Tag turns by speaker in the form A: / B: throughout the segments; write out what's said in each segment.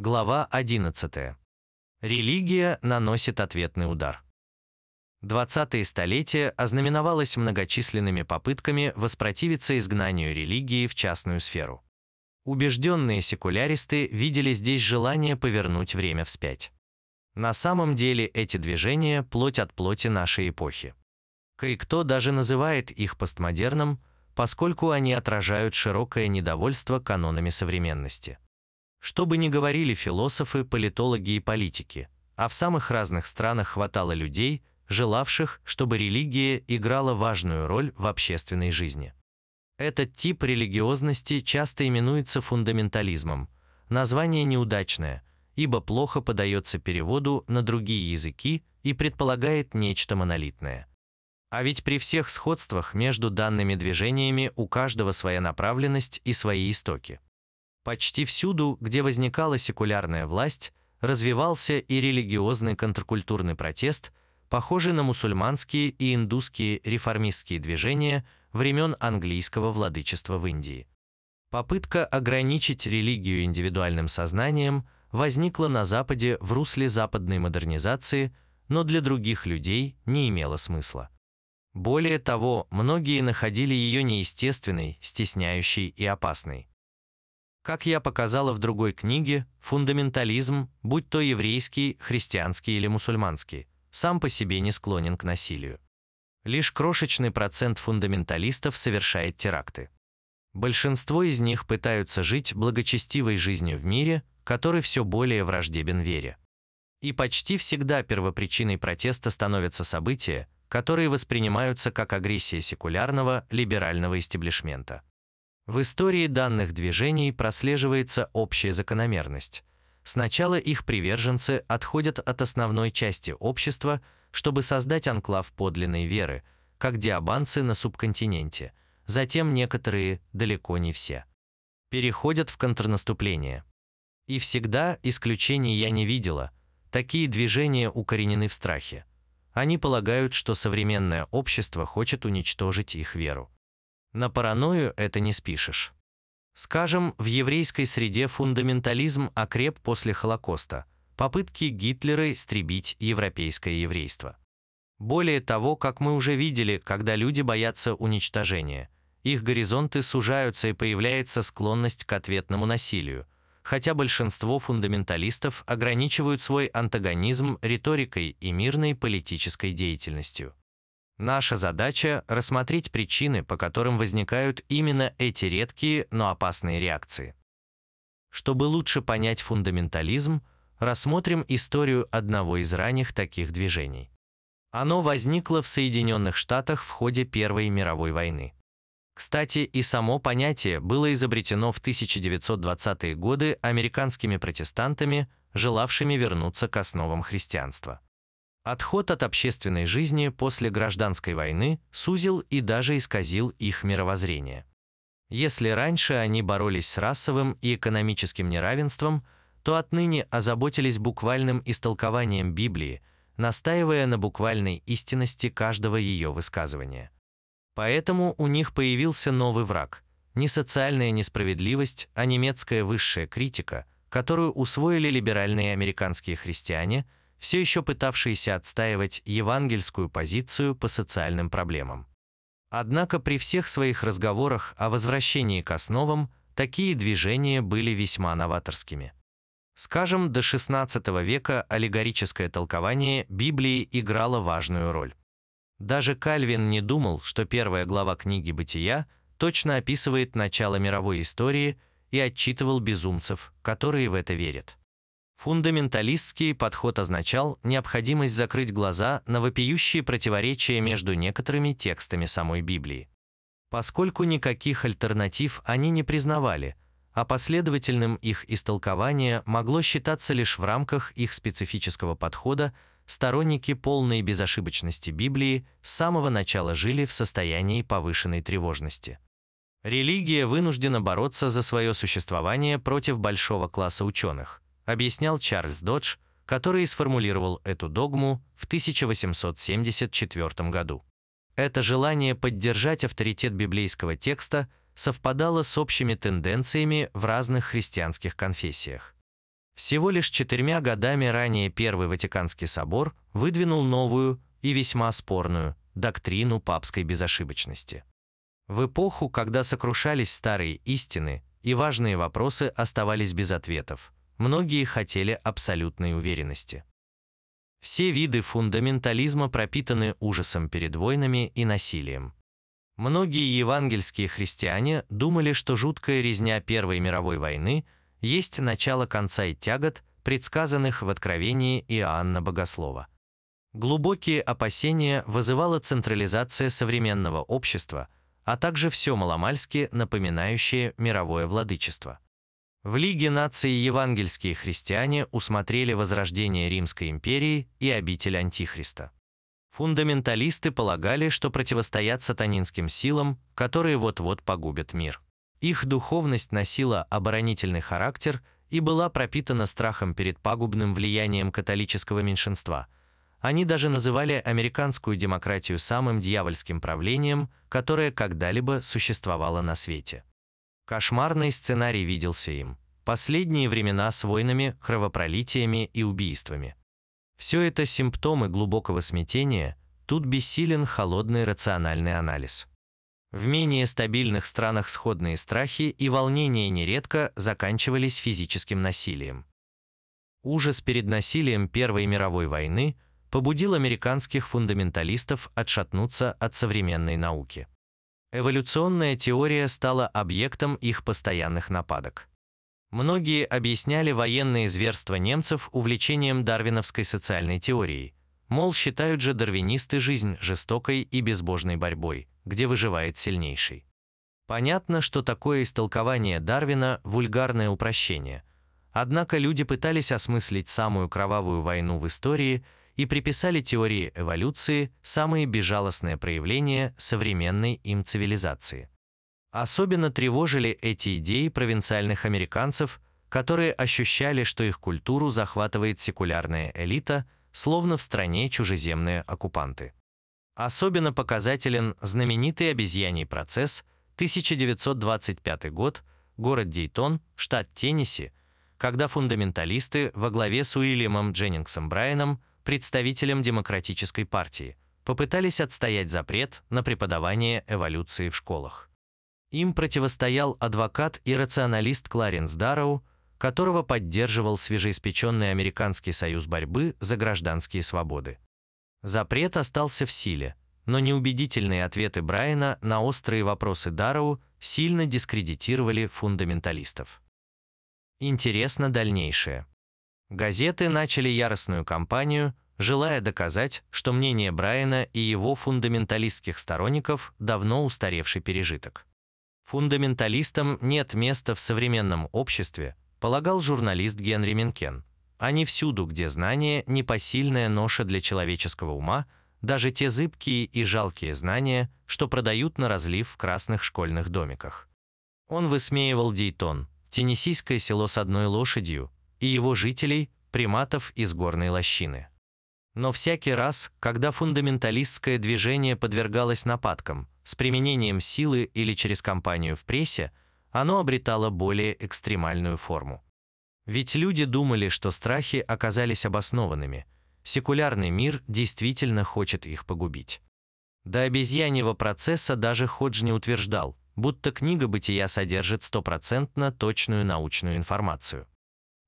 A: Глава 11. Религия наносит ответный удар. 20-е столетие ознаменовалось многочисленными попытками воспротивиться изгнанию религии в частную сферу. Убежденные секуляристы видели здесь желание повернуть время вспять. На самом деле эти движения – плоть от плоти нашей эпохи. Кое-кто даже называет их постмодерном, поскольку они отражают широкое недовольство канонами современности. Что бы ни говорили философы, политологи и политики, а в самых разных странах хватало людей, желавших, чтобы религия играла важную роль в общественной жизни. Этот тип религиозности часто именуется фундаментализмом. Название неудачное, ибо плохо подается переводу на другие языки и предполагает нечто монолитное. А ведь при всех сходствах между данными движениями у каждого своя направленность и свои истоки. Почти всюду, где возникала секулярная власть, развивался и религиозный контркультурный протест, похожий на мусульманские и индусские реформистские движения времен английского владычества в Индии. Попытка ограничить религию индивидуальным сознанием возникла на Западе в русле западной модернизации, но для других людей не имела смысла. Более того, многие находили ее неестественной, стесняющей и опасной. Как я показала в другой книге, фундаментализм, будь то еврейский, христианский или мусульманский, сам по себе не склонен к насилию. Лишь крошечный процент фундаменталистов совершает теракты. Большинство из них пытаются жить благочестивой жизнью в мире, который все более враждебен вере. И почти всегда первопричиной протеста становятся события, которые воспринимаются как агрессия секулярного, либерального истеблишмента. В истории данных движений прослеживается общая закономерность. Сначала их приверженцы отходят от основной части общества, чтобы создать анклав подлинной веры, как диабанцы на субконтиненте. Затем некоторые, далеко не все, переходят в контрнаступление. И всегда исключений я не видела. Такие движения укоренены в страхе. Они полагают, что современное общество хочет уничтожить их веру. На паранойю это не спишешь. Скажем, в еврейской среде фундаментализм окреп после Холокоста, попытки Гитлера истребить европейское еврейство. Более того, как мы уже видели, когда люди боятся уничтожения, их горизонты сужаются и появляется склонность к ответному насилию, хотя большинство фундаменталистов ограничивают свой антагонизм риторикой и мирной политической деятельностью. Наша задача – рассмотреть причины, по которым возникают именно эти редкие, но опасные реакции. Чтобы лучше понять фундаментализм, рассмотрим историю одного из ранних таких движений. Оно возникло в Соединенных Штатах в ходе Первой мировой войны. Кстати, и само понятие было изобретено в 1920-е годы американскими протестантами, желавшими вернуться к основам христианства. Отход от общественной жизни после гражданской войны сузил и даже исказил их мировоззрение. Если раньше они боролись с расовым и экономическим неравенством, то отныне озаботились буквальным истолкованием Библии, настаивая на буквальной истинности каждого ее высказывания. Поэтому у них появился новый враг – не социальная несправедливость, а немецкая высшая критика, которую усвоили либеральные американские христиане – все еще пытавшиеся отстаивать евангельскую позицию по социальным проблемам. Однако при всех своих разговорах о возвращении к основам такие движения были весьма новаторскими. Скажем, до XVI века аллегорическое толкование Библии играло важную роль. Даже Кальвин не думал, что первая глава книги «Бытия» точно описывает начало мировой истории и отчитывал безумцев, которые в это верят. Фундаменталистский подход означал необходимость закрыть глаза на вопиющие противоречия между некоторыми текстами самой Библии. Поскольку никаких альтернатив они не признавали, а последовательным их истолкование могло считаться лишь в рамках их специфического подхода, сторонники полной безошибочности Библии с самого начала жили в состоянии повышенной тревожности. Религия вынуждена бороться за свое существование против большого класса ученых – объяснял Чарльз Додж, который сформулировал эту догму в 1874 году. Это желание поддержать авторитет библейского текста совпадало с общими тенденциями в разных христианских конфессиях. Всего лишь четырьмя годами ранее Первый Ватиканский собор выдвинул новую и весьма спорную доктрину папской безошибочности. В эпоху, когда сокрушались старые истины и важные вопросы оставались без ответов, многие хотели абсолютной уверенности. Все виды фундаментализма пропитаны ужасом перед войнами и насилием. Многие евангельские христиане думали, что жуткая резня Первой мировой войны есть начало конца и тягот, предсказанных в Откровении Иоанна Богослова. Глубокие опасения вызывала централизация современного общества, а также все маломальски напоминающее мировое владычество. В Лиге наций евангельские христиане усмотрели возрождение Римской империи и обитель Антихриста. Фундаменталисты полагали, что противостоят сатанинским силам, которые вот-вот погубят мир. Их духовность носила оборонительный характер и была пропитана страхом перед пагубным влиянием католического меньшинства. Они даже называли американскую демократию самым дьявольским правлением, которое когда-либо существовало на свете. Кошмарный сценарий виделся им. Последние времена с войнами, кровопролитиями и убийствами. Все это симптомы глубокого смятения, тут бессилен холодный рациональный анализ. В менее стабильных странах сходные страхи и волнения нередко заканчивались физическим насилием. Ужас перед насилием Первой мировой войны побудил американских фундаменталистов отшатнуться от современной науки. Эволюционная теория стала объектом их постоянных нападок. Многие объясняли военные зверства немцев увлечением дарвиновской социальной теорией, мол, считают же дарвинисты жизнь жестокой и безбожной борьбой, где выживает сильнейший. Понятно, что такое истолкование Дарвина – вульгарное упрощение. Однако люди пытались осмыслить самую кровавую войну в истории – и приписали теории эволюции самые безжалостные проявления современной им цивилизации. Особенно тревожили эти идеи провинциальных американцев, которые ощущали, что их культуру захватывает секулярная элита, словно в стране чужеземные оккупанты. Особенно показателен знаменитый обезьяний процесс 1925 год, город Дейтон, штат Теннесси, когда фундаменталисты во главе с Уильямом Дженнингсом Брайаном представителям Демократической партии, попытались отстоять запрет на преподавание эволюции в школах. Им противостоял адвокат и рационалист Кларенс Дарроу, которого поддерживал свежеиспеченный Американский союз борьбы за гражданские свободы. Запрет остался в силе, но неубедительные ответы Брайана на острые вопросы Дарроу сильно дискредитировали фундаменталистов. Интересно дальнейшее. Газеты начали яростную кампанию, желая доказать, что мнение Брайана и его фундаменталистских сторонников давно устаревший пережиток. Фундаменталистам нет места в современном обществе, полагал журналист Генри Минкен. Они всюду, где знание – непосильная ноша для человеческого ума, даже те зыбкие и жалкие знания, что продают на разлив в красных школьных домиках. Он высмеивал Дейтон, теннисийское село с одной лошадью, и его жителей, приматов из горной лощины. Но всякий раз, когда фундаменталистское движение подвергалось нападкам с применением силы или через кампанию в прессе, оно обретало более экстремальную форму. Ведь люди думали, что страхи оказались обоснованными, секулярный мир действительно хочет их погубить. До обезьяньего процесса даже Ходж не утверждал, будто книга бытия содержит стопроцентно точную научную информацию.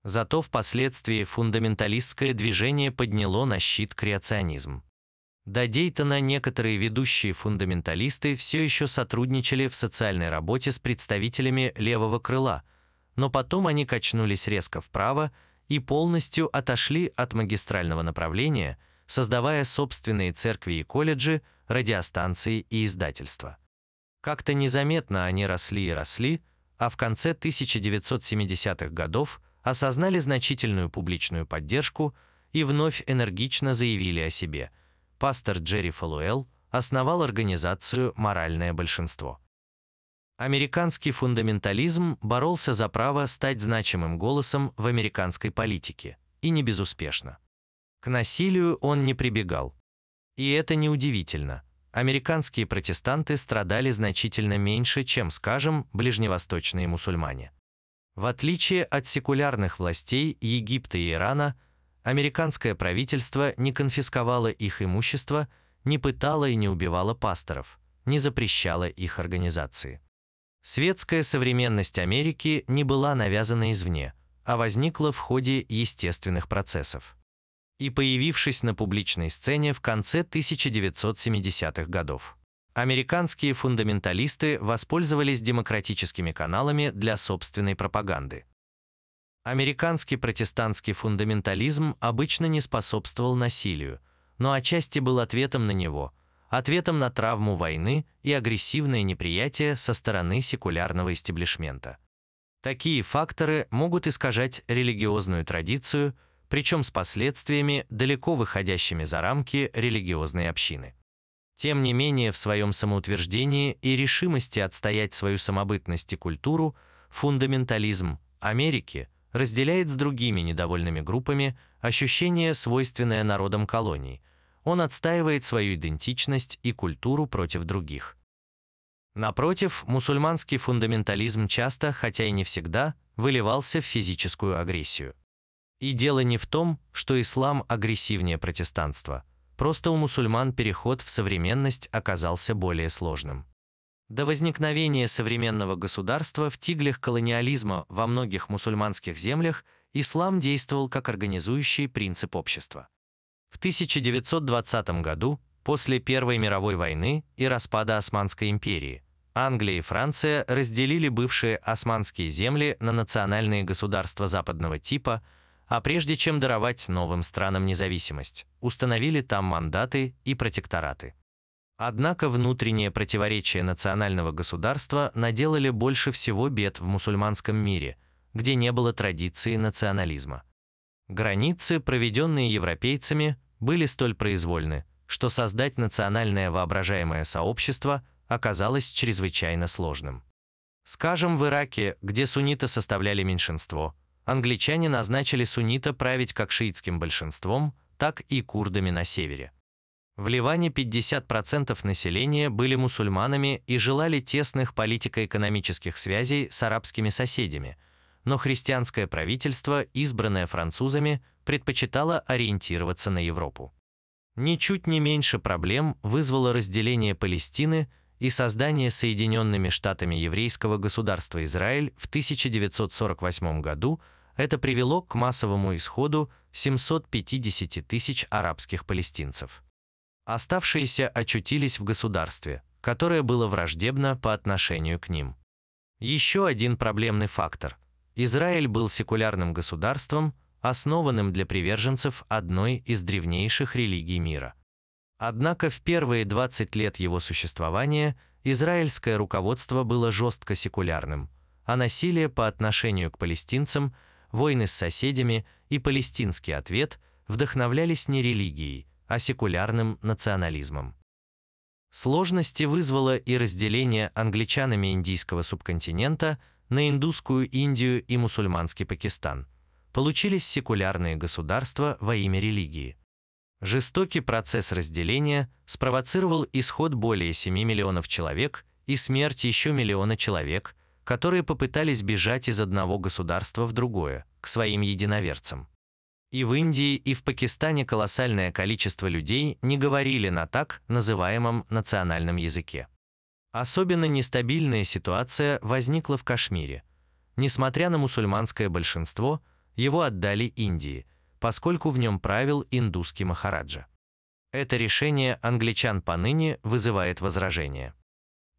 A: Зато впоследствии фундаменталистское движение подняло на щит креационизм. До Дейтона некоторые ведущие фундаменталисты все еще сотрудничали в социальной работе с представителями левого крыла, но потом они качнулись резко вправо и полностью отошли от магистрального направления, создавая собственные церкви и колледжи, радиостанции и издательства. Как-то незаметно они росли и росли, а в конце 1970-х годов – осознали значительную публичную поддержку и вновь энергично заявили о себе. Пастор Джерри Фалуэлл основал организацию «Моральное большинство». Американский фундаментализм боролся за право стать значимым голосом в американской политике, и не безуспешно. К насилию он не прибегал. И это неудивительно. Американские протестанты страдали значительно меньше, чем, скажем, ближневосточные мусульмане. В отличие от секулярных властей Египта и Ирана, американское правительство не конфисковало их имущество, не пытало и не убивало пасторов, не запрещало их организации. Светская современность Америки не была навязана извне, а возникла в ходе естественных процессов. И появившись на публичной сцене в конце 1970-х годов. Американские фундаменталисты воспользовались демократическими каналами для собственной пропаганды. Американский протестантский фундаментализм обычно не способствовал насилию, но отчасти был ответом на него – ответом на травму войны и агрессивное неприятие со стороны секулярного истеблишмента. Такие факторы могут искажать религиозную традицию, причем с последствиями, далеко выходящими за рамки религиозной общины. Тем не менее, в своем самоутверждении и решимости отстоять свою самобытность и культуру, фундаментализм Америки разделяет с другими недовольными группами ощущение, свойственное народам колоний – он отстаивает свою идентичность и культуру против других. Напротив, мусульманский фундаментализм часто, хотя и не всегда, выливался в физическую агрессию. И дело не в том, что ислам агрессивнее протестанства, просто у мусульман переход в современность оказался более сложным. До возникновения современного государства в тиглях колониализма во многих мусульманских землях ислам действовал как организующий принцип общества. В 1920 году, после Первой мировой войны и распада Османской империи, Англия и Франция разделили бывшие османские земли на национальные государства западного типа, а прежде чем даровать новым странам независимость, установили там мандаты и протектораты. Однако внутренние противоречия национального государства наделали больше всего бед в мусульманском мире, где не было традиции национализма. Границы, проведенные европейцами, были столь произвольны, что создать национальное воображаемое сообщество оказалось чрезвычайно сложным. Скажем, в Ираке, где сунниты составляли меньшинство, англичане назначили суннита править как шиитским большинством, так и курдами на севере. В Ливане 50% населения были мусульманами и желали тесных политико-экономических связей с арабскими соседями – но христианское правительство, избранное французами, предпочитало ориентироваться на Европу. Ничуть не меньше проблем вызвало разделение Палестины и создание Соединенными Штатами еврейского государства Израиль в 1948 году, это привело к массовому исходу 750 тысяч арабских палестинцев. Оставшиеся очутились в государстве, которое было враждебно по отношению к ним. Еще один проблемный фактор – Израиль был секулярным государством, основанным для приверженцев одной из древнейших религий мира. Однако в первые 20 лет его существования израильское руководство было жестко секулярным, а насилие по отношению к палестинцам, войны с соседями и палестинский ответ вдохновлялись не религией, а секулярным национализмом. Сложности вызвало и разделение англичанами индийского субконтинента на индусскую Индию и мусульманский Пакистан. Получились секулярные государства во имя религии. Жестокий процесс разделения спровоцировал исход более 7 миллионов человек и смерть еще миллиона человек, которые попытались бежать из одного государства в другое, к своим единоверцам. И в Индии, и в Пакистане колоссальное количество людей не говорили на так называемом национальном языке. Особенно нестабильная ситуация возникла в Кашмире. Несмотря на мусульманское большинство, его отдали Индии, поскольку в нем правил индусский Махараджа. Это решение англичан поныне вызывает возражения.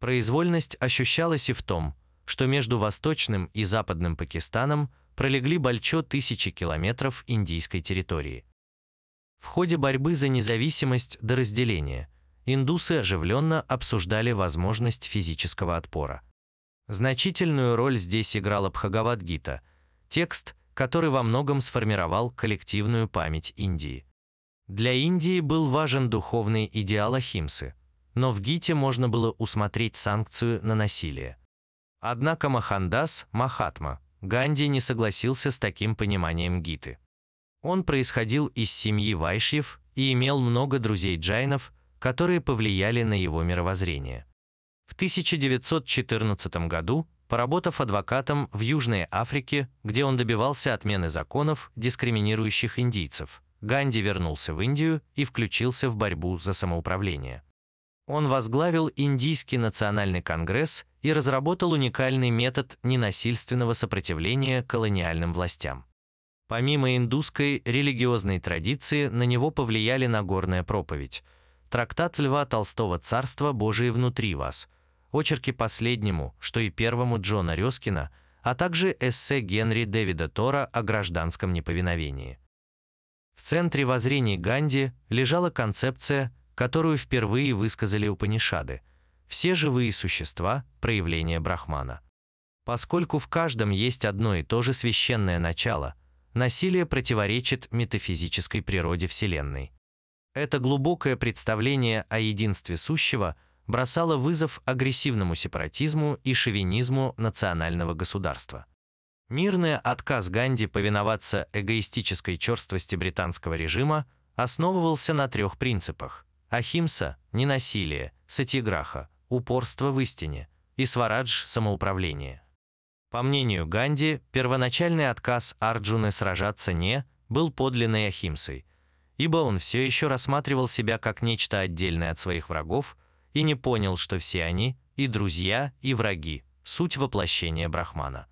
A: Произвольность ощущалась и в том, что между Восточным и Западным Пакистаном пролегли больчо тысячи километров индийской территории. В ходе борьбы за независимость до разделения индусы оживленно обсуждали возможность физического отпора. Значительную роль здесь играла Бхагавадгита, текст, который во многом сформировал коллективную память Индии. Для Индии был важен духовный идеал Ахимсы, но в Гите можно было усмотреть санкцию на насилие. Однако Махандас, Махатма, Ганди не согласился с таким пониманием Гиты. Он происходил из семьи Вайшьев и имел много друзей джайнов, которые повлияли на его мировоззрение. В 1914 году, Поработав адвокатом в Южной Африке, где он добивался отмены законов, дискриминирующих индийцев, Ганди вернулся в Индию и включился в борьбу за самоуправление. Он возглавил Индийский национальный конгресс и разработал уникальный метод ненасильственного сопротивления колониальным властям. Помимо индусской религиозной традиции, на него повлияли Нагорная проповедь, трактат Льва Толстого «Царство Божие внутри вас», очерки последнему, что и первому Джона Рёскина, а также эссе Генри Дэвида Тора о гражданском неповиновении. В центре воззрений Ганди лежала концепция, которую впервые высказали Упанишады – все живые существа – проявление Брахмана. Поскольку в каждом есть одно и то же священное начало, насилие противоречит метафизической природе Вселенной. Это глубокое представление о единстве сущего – бросала вызов агрессивному сепаратизму и шовинизму национального государства. Мирный отказ Ганди повиноваться эгоистической черствости британского режима основывался на трех принципах – ахимса – ненасилие, сатиграха – упорство в истине и сварадж – самоуправление. По мнению Ганди, первоначальный отказ Арджуны сражаться не был подлинной ахимсой, ибо он все еще рассматривал себя как нечто отдельное от своих врагов – и не понял, что все они, и друзья, и враги, суть воплощения Брахмана.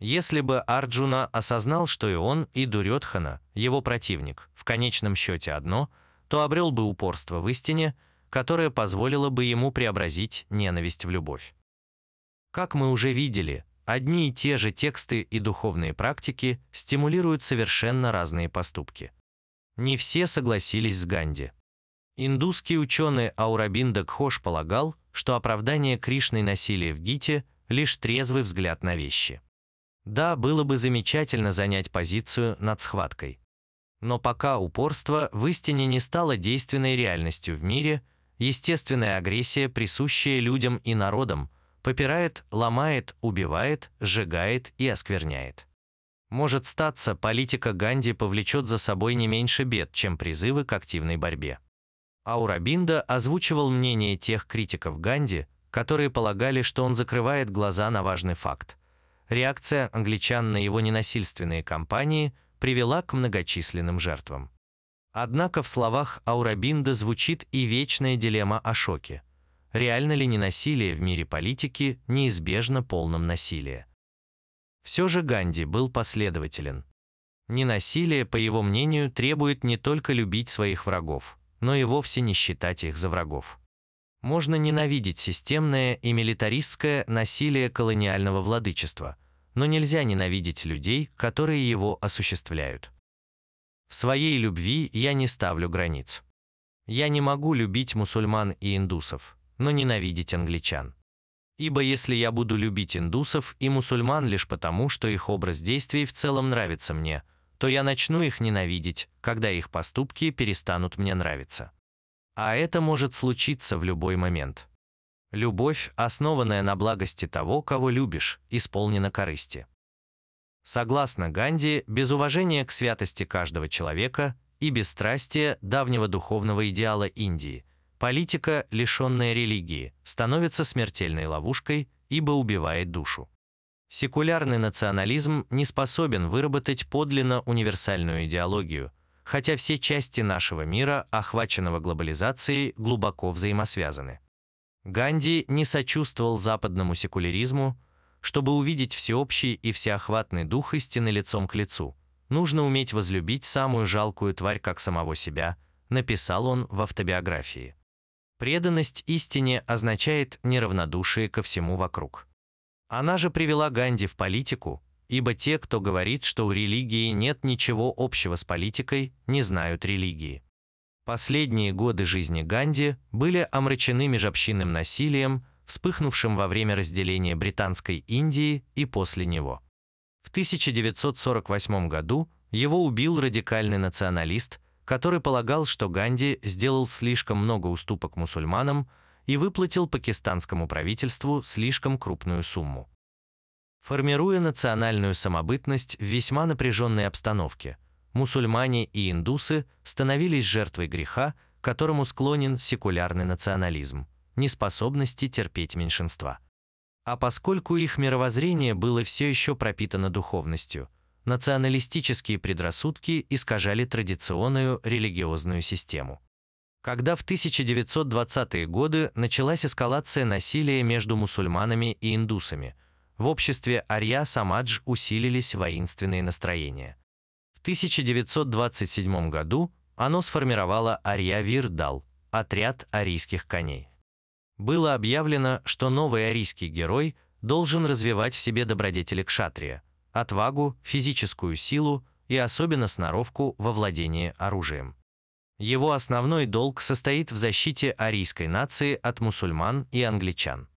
A: Если бы Арджуна осознал, что и он, и Дурёдхана, его противник, в конечном счете одно, то обрел бы упорство в истине, которое позволило бы ему преобразить ненависть в любовь. Как мы уже видели, одни и те же тексты и духовные практики стимулируют совершенно разные поступки. Не все согласились с Ганди. Индусский ученый Аурабинда Кхош полагал, что оправдание Кришной насилия в Гите – лишь трезвый взгляд на вещи. Да, было бы замечательно занять позицию над схваткой. Но пока упорство в истине не стало действенной реальностью в мире, естественная агрессия, присущая людям и народам, попирает, ломает, убивает, сжигает и оскверняет. Может статься, политика Ганди повлечет за собой не меньше бед, чем призывы к активной борьбе. Аурабинда озвучивал мнение тех критиков Ганди, которые полагали, что он закрывает глаза на важный факт. Реакция англичан на его ненасильственные кампании привела к многочисленным жертвам. Однако в словах Аурабинда звучит и вечная дилемма о шоке. Реально ли ненасилие в мире политики неизбежно полном насилия? Все же Ганди был последователен. Ненасилие, по его мнению, требует не только любить своих врагов – но и вовсе не считать их за врагов. Можно ненавидеть системное и милитаристское насилие колониального владычества, но нельзя ненавидеть людей, которые его осуществляют. В своей любви я не ставлю границ. Я не могу любить мусульман и индусов, но ненавидеть англичан. Ибо если я буду любить индусов и мусульман лишь потому, что их образ действий в целом нравится мне – то я начну их ненавидеть, когда их поступки перестанут мне нравиться. А это может случиться в любой момент. Любовь, основанная на благости того, кого любишь, исполнена корысти. Согласно Ганди, без уважения к святости каждого человека и бесстрастия давнего духовного идеала Индии, политика, лишенная религии, становится смертельной ловушкой, ибо убивает душу. Секулярный национализм не способен выработать подлинно универсальную идеологию, хотя все части нашего мира, охваченного глобализацией, глубоко взаимосвязаны. Ганди не сочувствовал западному секуляризму, чтобы увидеть всеобщий и всеохватный дух истины лицом к лицу. Нужно уметь возлюбить самую жалкую тварь как самого себя, написал он в автобиографии. Преданность истине означает неравнодушие ко всему вокруг. Она же привела Ганди в политику, ибо те, кто говорит, что у религии нет ничего общего с политикой, не знают религии. Последние годы жизни Ганди были омрачены межобщинным насилием, вспыхнувшим во время разделения Британской Индии и после него. В 1948 году его убил радикальный националист, который полагал, что Ганди сделал слишком много уступок мусульманам, и выплатил пакистанскому правительству слишком крупную сумму. Формируя национальную самобытность в весьма напряженной обстановке, мусульмане и индусы становились жертвой греха, которому склонен секулярный национализм, неспособности терпеть меньшинства. А поскольку их мировоззрение было все еще пропитано духовностью, националистические предрассудки искажали традиционную религиозную систему. Когда в 1920-е годы началась эскалация насилия между мусульманами и индусами, в обществе Арья-Самадж усилились воинственные настроения. В 1927 году оно сформировало Арья-Вирдал, отряд арийских коней. Было объявлено, что новый арийский герой должен развивать в себе добродетели кшатрия, отвагу, физическую силу и особенно сноровку во владении оружием. Его основной долг состоит в защите арийской нации от мусульман и англичан.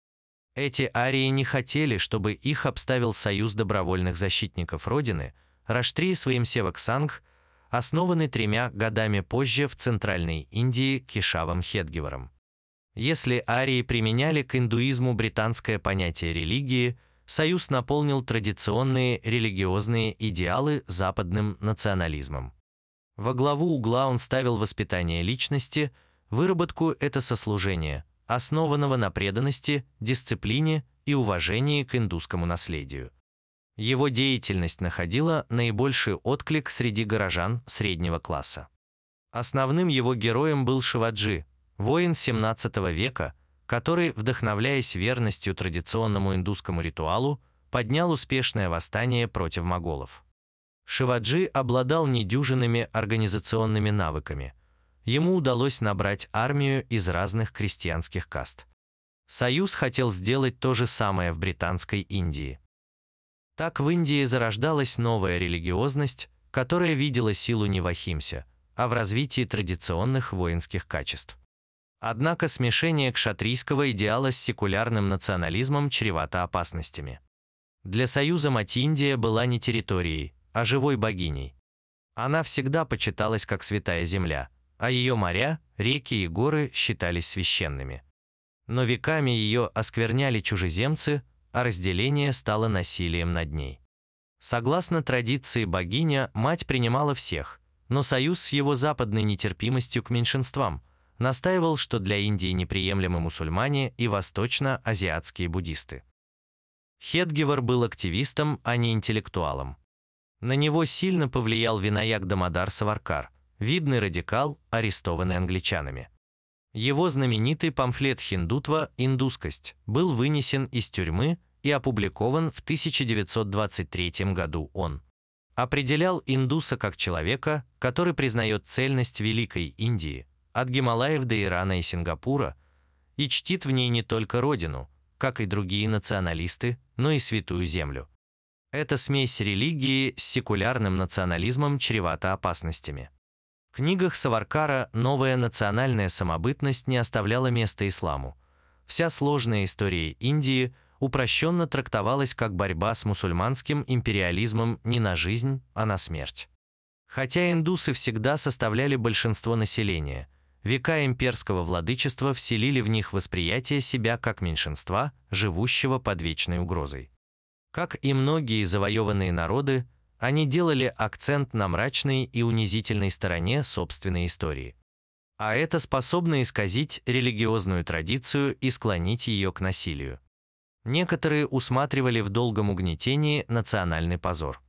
A: Эти арии не хотели, чтобы их обставил союз добровольных защитников Родины, Раштри своим Севаксанг, основанный тремя годами позже в Центральной Индии Кишавом Хедгеваром. Если арии применяли к индуизму британское понятие религии, Союз наполнил традиционные религиозные идеалы западным национализмом. Во главу угла он ставил воспитание личности, выработку это сослужения, основанного на преданности, дисциплине и уважении к индусскому наследию. Его деятельность находила наибольший отклик среди горожан среднего класса. Основным его героем был Шиваджи, воин 17 века, который, вдохновляясь верностью традиционному индусскому ритуалу, поднял успешное восстание против моголов. Шиваджи обладал недюжинными организационными навыками. Ему удалось набрать армию из разных крестьянских каст. Союз хотел сделать то же самое в Британской Индии. Так в Индии зарождалась новая религиозность, которая видела силу не в Ахимсе, а в развитии традиционных воинских качеств. Однако смешение кшатрийского идеала с секулярным национализмом чревато опасностями. Для союза Мать-Индия была не территорией, а живой богиней. Она всегда почиталась как святая земля, а ее моря, реки и горы считались священными. Но веками ее оскверняли чужеземцы, а разделение стало насилием над ней. Согласно традиции богиня, мать принимала всех, но союз с его западной нетерпимостью к меньшинствам настаивал, что для Индии неприемлемы мусульмане и восточно-азиатские буддисты. Хедгевар был активистом, а не интеллектуалом. На него сильно повлиял винаяк Дамодар Саваркар, видный радикал, арестованный англичанами. Его знаменитый памфлет «Хиндутва. Индускость» был вынесен из тюрьмы и опубликован в 1923 году он. Определял индуса как человека, который признает цельность Великой Индии, от Гималаев до Ирана и Сингапура, и чтит в ней не только родину, как и другие националисты, но и святую землю. Эта смесь религии с секулярным национализмом чревата опасностями. В книгах Саваркара новая национальная самобытность не оставляла места исламу. Вся сложная история Индии упрощенно трактовалась как борьба с мусульманским империализмом не на жизнь, а на смерть. Хотя индусы всегда составляли большинство населения, века имперского владычества вселили в них восприятие себя как меньшинства, живущего под вечной угрозой. Как и многие завоеванные народы, они делали акцент на мрачной и унизительной стороне собственной истории. А это способно исказить религиозную традицию и склонить ее к насилию. Некоторые усматривали в долгом угнетении национальный позор.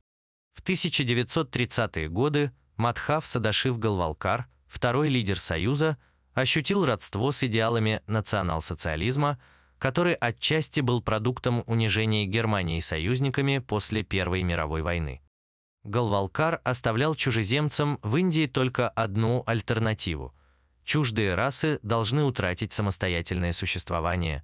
A: В 1930-е годы Мадхав Садашив Галвалкар, второй лидер Союза, ощутил родство с идеалами национал-социализма – который отчасти был продуктом унижения Германии союзниками после Первой мировой войны. Галвалкар оставлял чужеземцам в Индии только одну альтернативу. Чуждые расы должны утратить самостоятельное существование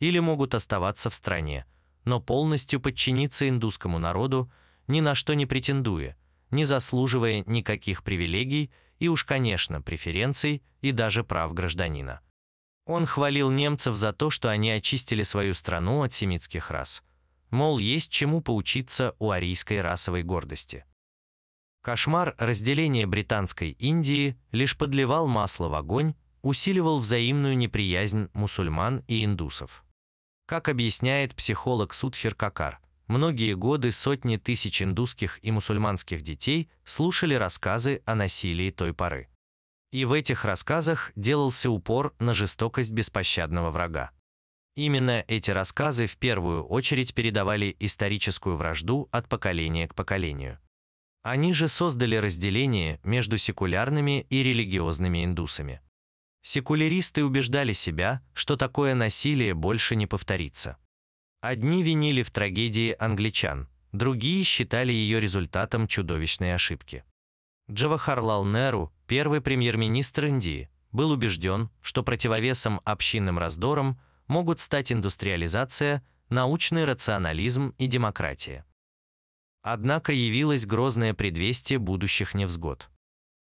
A: или могут оставаться в стране, но полностью подчиниться индусскому народу, ни на что не претендуя, не заслуживая никаких привилегий и уж, конечно, преференций и даже прав гражданина. Он хвалил немцев за то, что они очистили свою страну от семитских рас. Мол, есть чему поучиться у арийской расовой гордости. Кошмар разделения британской Индии лишь подливал масло в огонь, усиливал взаимную неприязнь мусульман и индусов. Как объясняет психолог Судхир Какар, многие годы сотни тысяч индусских и мусульманских детей слушали рассказы о насилии той поры. И в этих рассказах делался упор на жестокость беспощадного врага. Именно эти рассказы в первую очередь передавали историческую вражду от поколения к поколению. Они же создали разделение между секулярными и религиозными индусами. Секуляристы убеждали себя, что такое насилие больше не повторится. Одни винили в трагедии англичан, другие считали ее результатом чудовищной ошибки. Джавахарлал Неру, первый премьер-министр Индии, был убежден, что противовесом общинным раздорам могут стать индустриализация, научный рационализм и демократия. Однако явилось грозное предвестие будущих невзгод.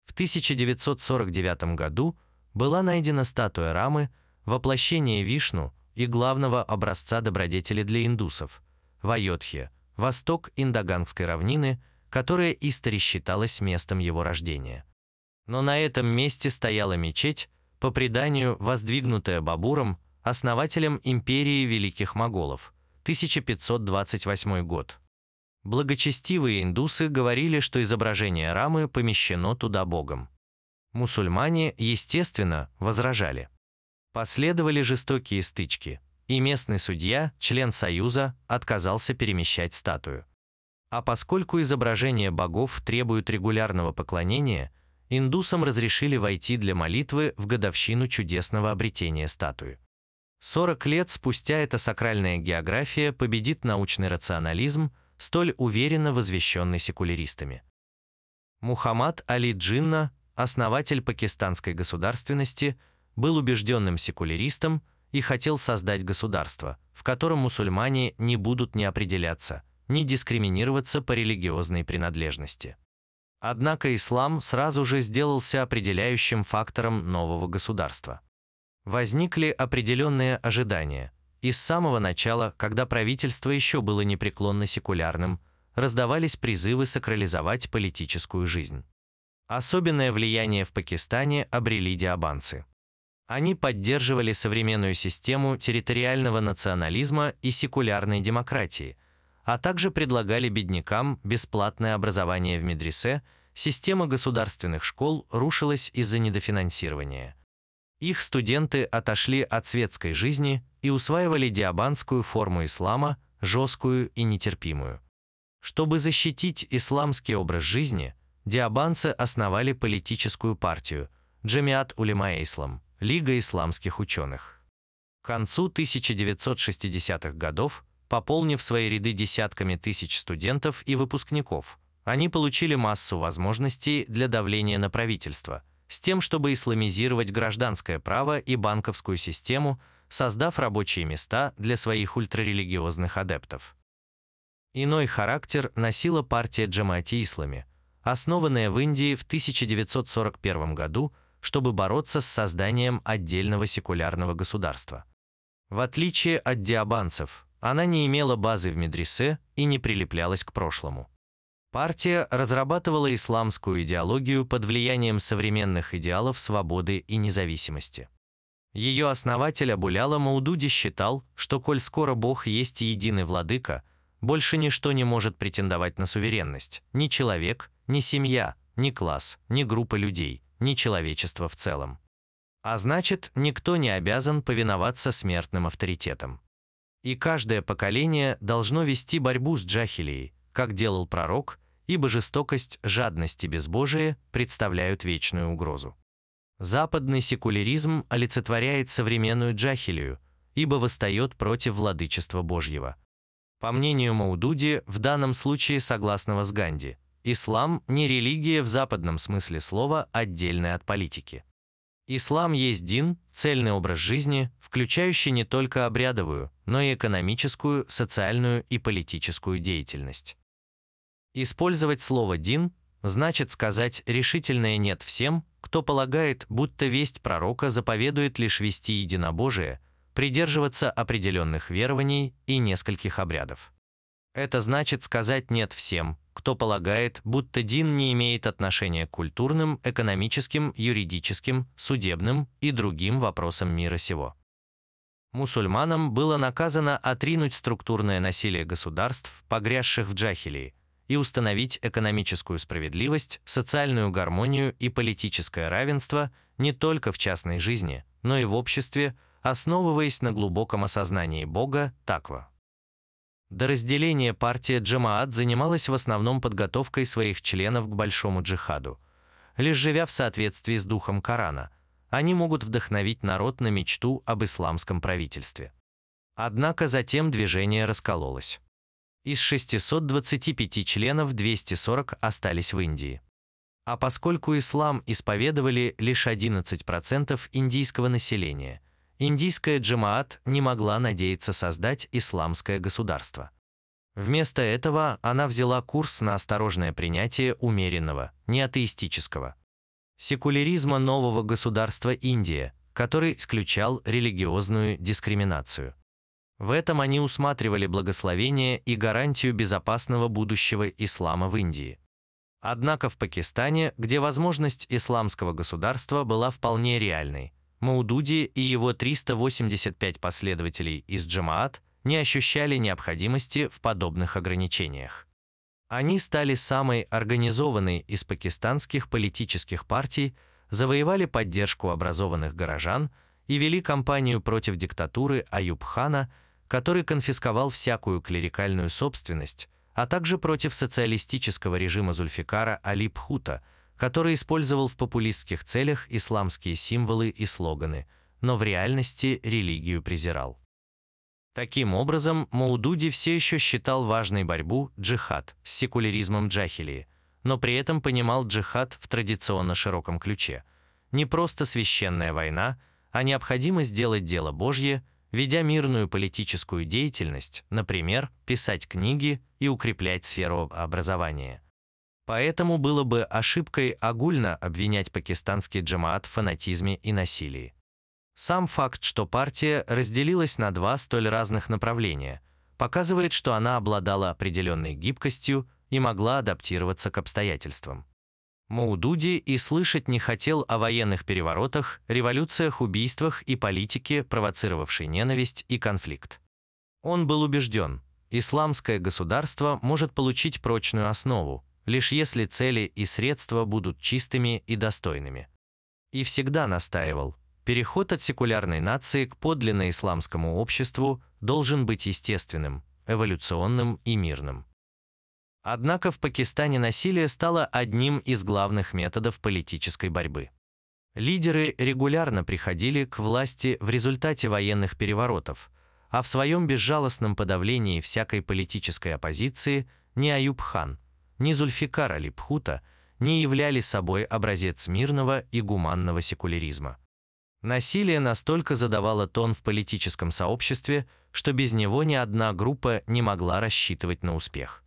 A: В 1949 году была найдена статуя Рамы, воплощение Вишну и главного образца добродетели для индусов – в Айодхе, восток Индогангской равнины, которая истори считалась местом его рождения. Но на этом месте стояла мечеть, по преданию воздвигнутая Бабуром, основателем империи Великих Моголов, 1528 год. Благочестивые индусы говорили, что изображение Рамы помещено туда Богом. Мусульмане, естественно, возражали. Последовали жестокие стычки, и местный судья, член Союза, отказался перемещать статую. А поскольку изображения богов требуют регулярного поклонения, индусам разрешили войти для молитвы в годовщину чудесного обретения статуи. 40 лет спустя эта сакральная география победит научный рационализм, столь уверенно возвещенный секуляристами. Мухаммад Али Джинна, основатель пакистанской государственности, был убежденным секуляристом и хотел создать государство, в котором мусульмане не будут ни определяться, ни дискриминироваться по религиозной принадлежности. Однако ислам сразу же сделался определяющим фактором нового государства. Возникли определенные ожидания, и с самого начала, когда правительство еще было непреклонно секулярным, раздавались призывы сакрализовать политическую жизнь. Особенное влияние в Пакистане обрели диабанцы. Они поддерживали современную систему территориального национализма и секулярной демократии, а также предлагали беднякам бесплатное образование в медресе, система государственных школ рушилась из-за недофинансирования. Их студенты отошли от светской жизни и усваивали диабанскую форму ислама, жесткую и нетерпимую. Чтобы защитить исламский образ жизни, диабанцы основали политическую партию Джамиат Улема Ислам – Лига исламских ученых. К концу 1960-х годов, пополнив свои ряды десятками тысяч студентов и выпускников, они получили массу возможностей для давления на правительство, с тем, чтобы исламизировать гражданское право и банковскую систему, создав рабочие места для своих ультрарелигиозных адептов. Иной характер носила партия Джамати Ислами, основанная в Индии в 1941 году – чтобы бороться с созданием отдельного секулярного государства. В отличие от диабанцев, она не имела базы в медресе и не прилеплялась к прошлому. Партия разрабатывала исламскую идеологию под влиянием современных идеалов свободы и независимости. Ее основатель Абуляла Маудуди считал, что коль скоро Бог есть единый владыка, больше ничто не может претендовать на суверенность, ни человек, ни семья, ни класс, ни группа людей – ни человечество в целом. А значит, никто не обязан повиноваться смертным авторитетам. И каждое поколение должно вести борьбу с джахилией, как делал пророк, ибо жестокость, жадность и безбожие представляют вечную угрозу. Западный секуляризм олицетворяет современную джахилию, ибо восстает против владычества Божьего. По мнению Маудуди, в данном случае согласного с Ганди – Ислам не религия в западном смысле слова, отдельная от политики. Ислам есть дин, цельный образ жизни, включающий не только обрядовую, но и экономическую, социальную и политическую деятельность. Использовать слово «дин» значит сказать решительное «нет» всем, кто полагает, будто весть пророка заповедует лишь вести единобожие, придерживаться определенных верований и нескольких обрядов. Это значит сказать «нет» всем, кто полагает, будто Дин не имеет отношения к культурным, экономическим, юридическим, судебным и другим вопросам мира сего. Мусульманам было наказано отринуть структурное насилие государств, погрязших в джахилии, и установить экономическую справедливость, социальную гармонию и политическое равенство не только в частной жизни, но и в обществе, основываясь на глубоком осознании Бога, таква. До разделения партия Джамаат занималась в основном подготовкой своих членов к большому джихаду. Лишь живя в соответствии с духом Корана, они могут вдохновить народ на мечту об исламском правительстве. Однако затем движение раскололось. Из 625 членов 240 остались в Индии. А поскольку ислам исповедовали лишь 11% индийского населения, индийская джамаат не могла надеяться создать исламское государство. Вместо этого она взяла курс на осторожное принятие умеренного, неатеистического, секуляризма нового государства Индия, который исключал религиозную дискриминацию. В этом они усматривали благословение и гарантию безопасного будущего ислама в Индии. Однако в Пакистане, где возможность исламского государства была вполне реальной, Маудуди и его 385 последователей из Джамаат не ощущали необходимости в подобных ограничениях. Они стали самой организованной из пакистанских политических партий, завоевали поддержку образованных горожан и вели кампанию против диктатуры Аюб-хана – который конфисковал всякую клерикальную собственность, а также против социалистического режима Зульфикара Али Пхута, который использовал в популистских целях исламские символы и слоганы, но в реальности религию презирал. Таким образом, Маудуди все еще считал важной борьбу джихад с секуляризмом джахилии, но при этом понимал джихад в традиционно широком ключе. Не просто священная война, а необходимость сделать дело Божье – ведя мирную политическую деятельность, например, писать книги и укреплять сферу образования. Поэтому было бы ошибкой огульно обвинять пакистанский джамаат в фанатизме и насилии. Сам факт, что партия разделилась на два столь разных направления, показывает, что она обладала определенной гибкостью и могла адаптироваться к обстоятельствам. Маудуди и слышать не хотел о военных переворотах, революциях, убийствах и политике, провоцировавшей ненависть и конфликт. Он был убежден, исламское государство может получить прочную основу, лишь если цели и средства будут чистыми и достойными. И всегда настаивал, переход от секулярной нации к подлинно исламскому обществу должен быть естественным, эволюционным и мирным. Однако в Пакистане насилие стало одним из главных методов политической борьбы. Лидеры регулярно приходили к власти в результате военных переворотов, а в своем безжалостном подавлении всякой политической оппозиции ни Аюб хан, ни Зульфикар Али Пхута не являли собой образец мирного и гуманного секуляризма. Насилие настолько задавало тон в политическом сообществе, что без него ни одна группа не могла рассчитывать на успех.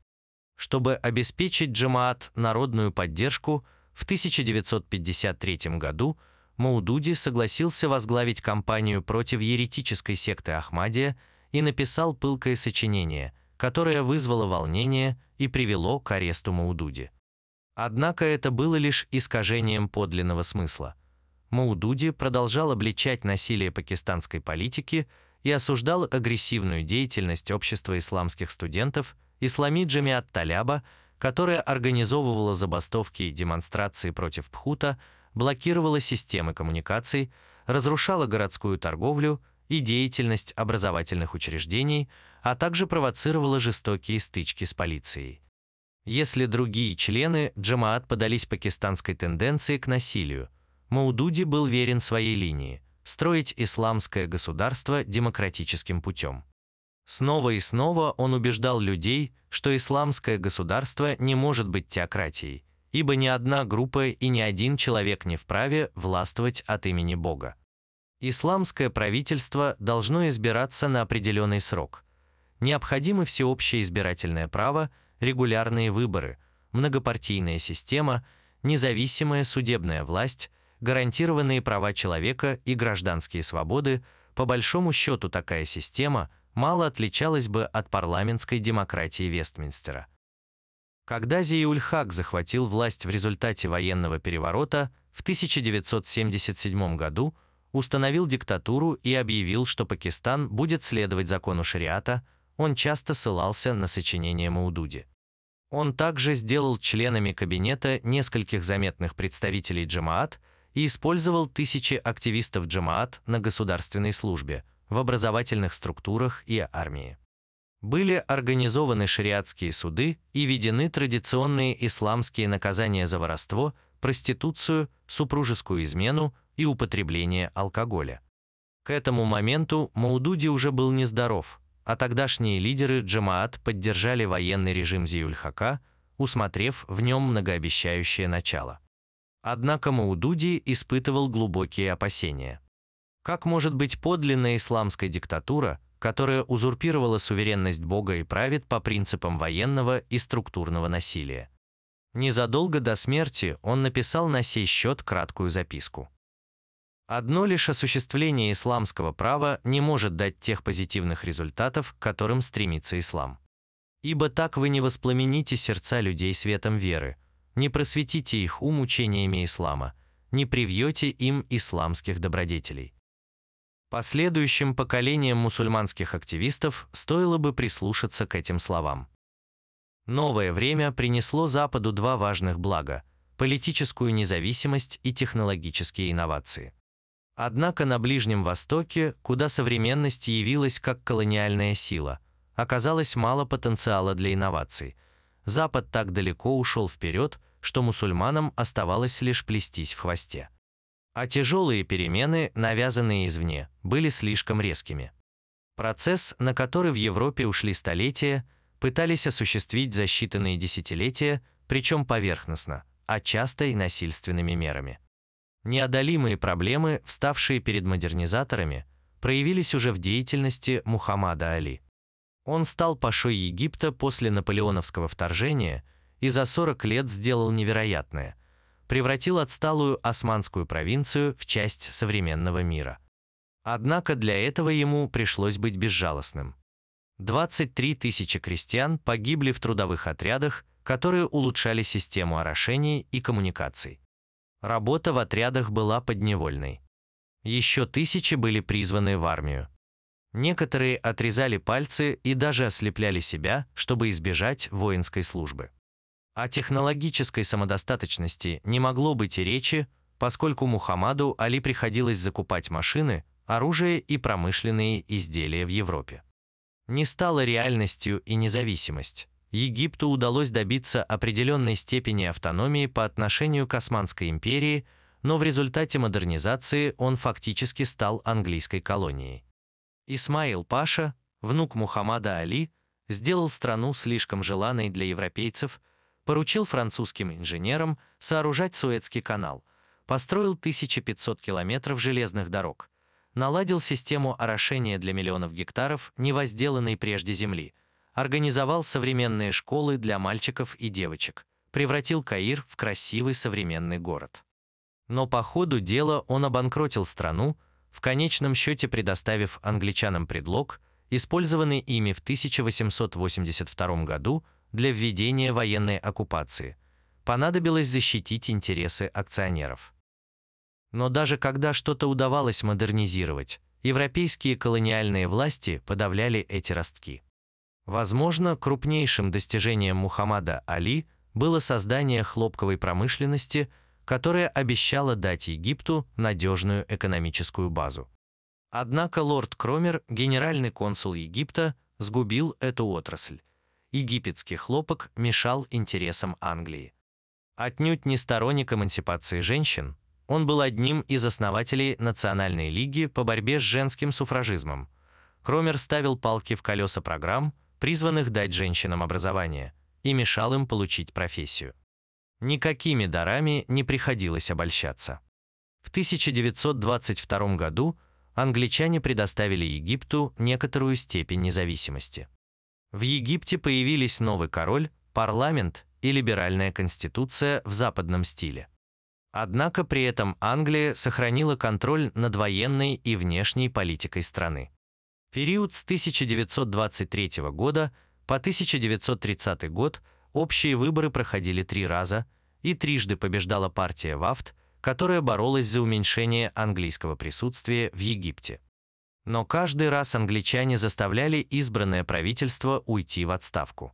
A: Чтобы обеспечить Джамаат народную поддержку, в 1953 году Маудуди согласился возглавить кампанию против еретической секты Ахмадия и написал пылкое сочинение, которое вызвало волнение и привело к аресту Маудуди. Однако это было лишь искажением подлинного смысла. Маудуди продолжал обличать насилие пакистанской политики и осуждал агрессивную деятельность общества исламских студентов – Ислами Джамиат Таляба, которая организовывала забастовки и демонстрации против Пхута, блокировала системы коммуникаций, разрушала городскую торговлю и деятельность образовательных учреждений, а также провоцировала жестокие стычки с полицией. Если другие члены Джамаат подались пакистанской тенденции к насилию, Маудуди был верен своей линии – строить исламское государство демократическим путем. Снова и снова он убеждал людей, что исламское государство не может быть теократией, ибо ни одна группа и ни один человек не вправе властвовать от имени Бога. Исламское правительство должно избираться на определенный срок. Необходимы всеобщее избирательное право, регулярные выборы, многопартийная система, независимая судебная власть, гарантированные права человека и гражданские свободы, по большому счету такая система – мало отличалась бы от парламентской демократии Вестминстера. Когда Зиуль-Хак захватил власть в результате военного переворота в 1977 году, установил диктатуру и объявил, что Пакистан будет следовать закону шариата, он часто ссылался на сочинение Маудуди. Он также сделал членами кабинета нескольких заметных представителей джамаат и использовал тысячи активистов джамаат на государственной службе, в образовательных структурах и армии. Были организованы шариатские суды и введены традиционные исламские наказания за воровство, проституцию, супружескую измену и употребление алкоголя. К этому моменту Маудуди уже был нездоров, а тогдашние лидеры Джамаат поддержали военный режим Зиюльхака, усмотрев в нем многообещающее начало. Однако Маудуди испытывал глубокие опасения. Как может быть подлинная исламская диктатура, которая узурпировала суверенность Бога и правит по принципам военного и структурного насилия? Незадолго до смерти он написал на сей счет краткую записку. Одно лишь осуществление исламского права не может дать тех позитивных результатов, к которым стремится ислам. Ибо так вы не воспламените сердца людей светом веры, не просветите их ум учениями ислама, не привьете им исламских добродетелей. Последующим поколениям мусульманских активистов стоило бы прислушаться к этим словам. Новое время принесло Западу два важных блага – политическую независимость и технологические инновации. Однако на Ближнем Востоке, куда современность явилась как колониальная сила, оказалось мало потенциала для инноваций – Запад так далеко ушел вперед, что мусульманам оставалось лишь плестись в хвосте. А тяжелые перемены, навязанные извне, были слишком резкими. Процесс, на который в Европе ушли столетия, пытались осуществить за считанные десятилетия, причем поверхностно, а часто и насильственными мерами. Неодолимые проблемы, вставшие перед модернизаторами, проявились уже в деятельности Мухаммада Али. Он стал пашой Египта после наполеоновского вторжения и за 40 лет сделал невероятное – превратил отсталую османскую провинцию в часть современного мира. Однако для этого ему пришлось быть безжалостным. 23 тысячи крестьян погибли в трудовых отрядах, которые улучшали систему орошений и коммуникаций. Работа в отрядах была подневольной. Еще тысячи были призваны в армию. Некоторые отрезали пальцы и даже ослепляли себя, чтобы избежать воинской службы. О технологической самодостаточности не могло быть и речи, поскольку Мухаммаду Али приходилось закупать машины, оружие и промышленные изделия в Европе. Не стала реальностью и независимость. Египту удалось добиться определенной степени автономии по отношению к Османской империи, но в результате модернизации он фактически стал английской колонией. Исмаил Паша, внук Мухаммада Али, сделал страну слишком желанной для европейцев, поручил французским инженерам сооружать Суэцкий канал, построил 1500 километров железных дорог, наладил систему орошения для миллионов гектаров невозделанной прежде земли, организовал современные школы для мальчиков и девочек, превратил Каир в красивый современный город. Но по ходу дела он обанкротил страну, в конечном счете предоставив англичанам предлог, использованный ими в 1882 году для введения военной оккупации, понадобилось защитить интересы акционеров. Но даже когда что-то удавалось модернизировать, европейские колониальные власти подавляли эти ростки. Возможно, крупнейшим достижением Мухаммада Али было создание хлопковой промышленности – которая обещала дать Египту надежную экономическую базу. Однако лорд Кромер, генеральный консул Египта, сгубил эту отрасль. Египетский хлопок мешал интересам Англии. Отнюдь не сторонник эмансипации женщин, он был одним из основателей Национальной лиги по борьбе с женским суфражизмом. Кромер ставил палки в колеса программ, призванных дать женщинам образование, и мешал им получить профессию. Никакими дарами не приходилось обольщаться. В 1922 году англичане предоставили Египту некоторую степень независимости. В Египте появились новый король, парламент и либеральная конституция в западном стиле. Однако при этом Англия сохранила контроль над военной и внешней политикой страны. Период с 1923 года по 1930 год Общие выборы проходили три раза, и трижды побеждала партия ВАФТ, которая боролась за уменьшение английского присутствия в Египте. Но каждый раз англичане заставляли избранное правительство уйти в отставку.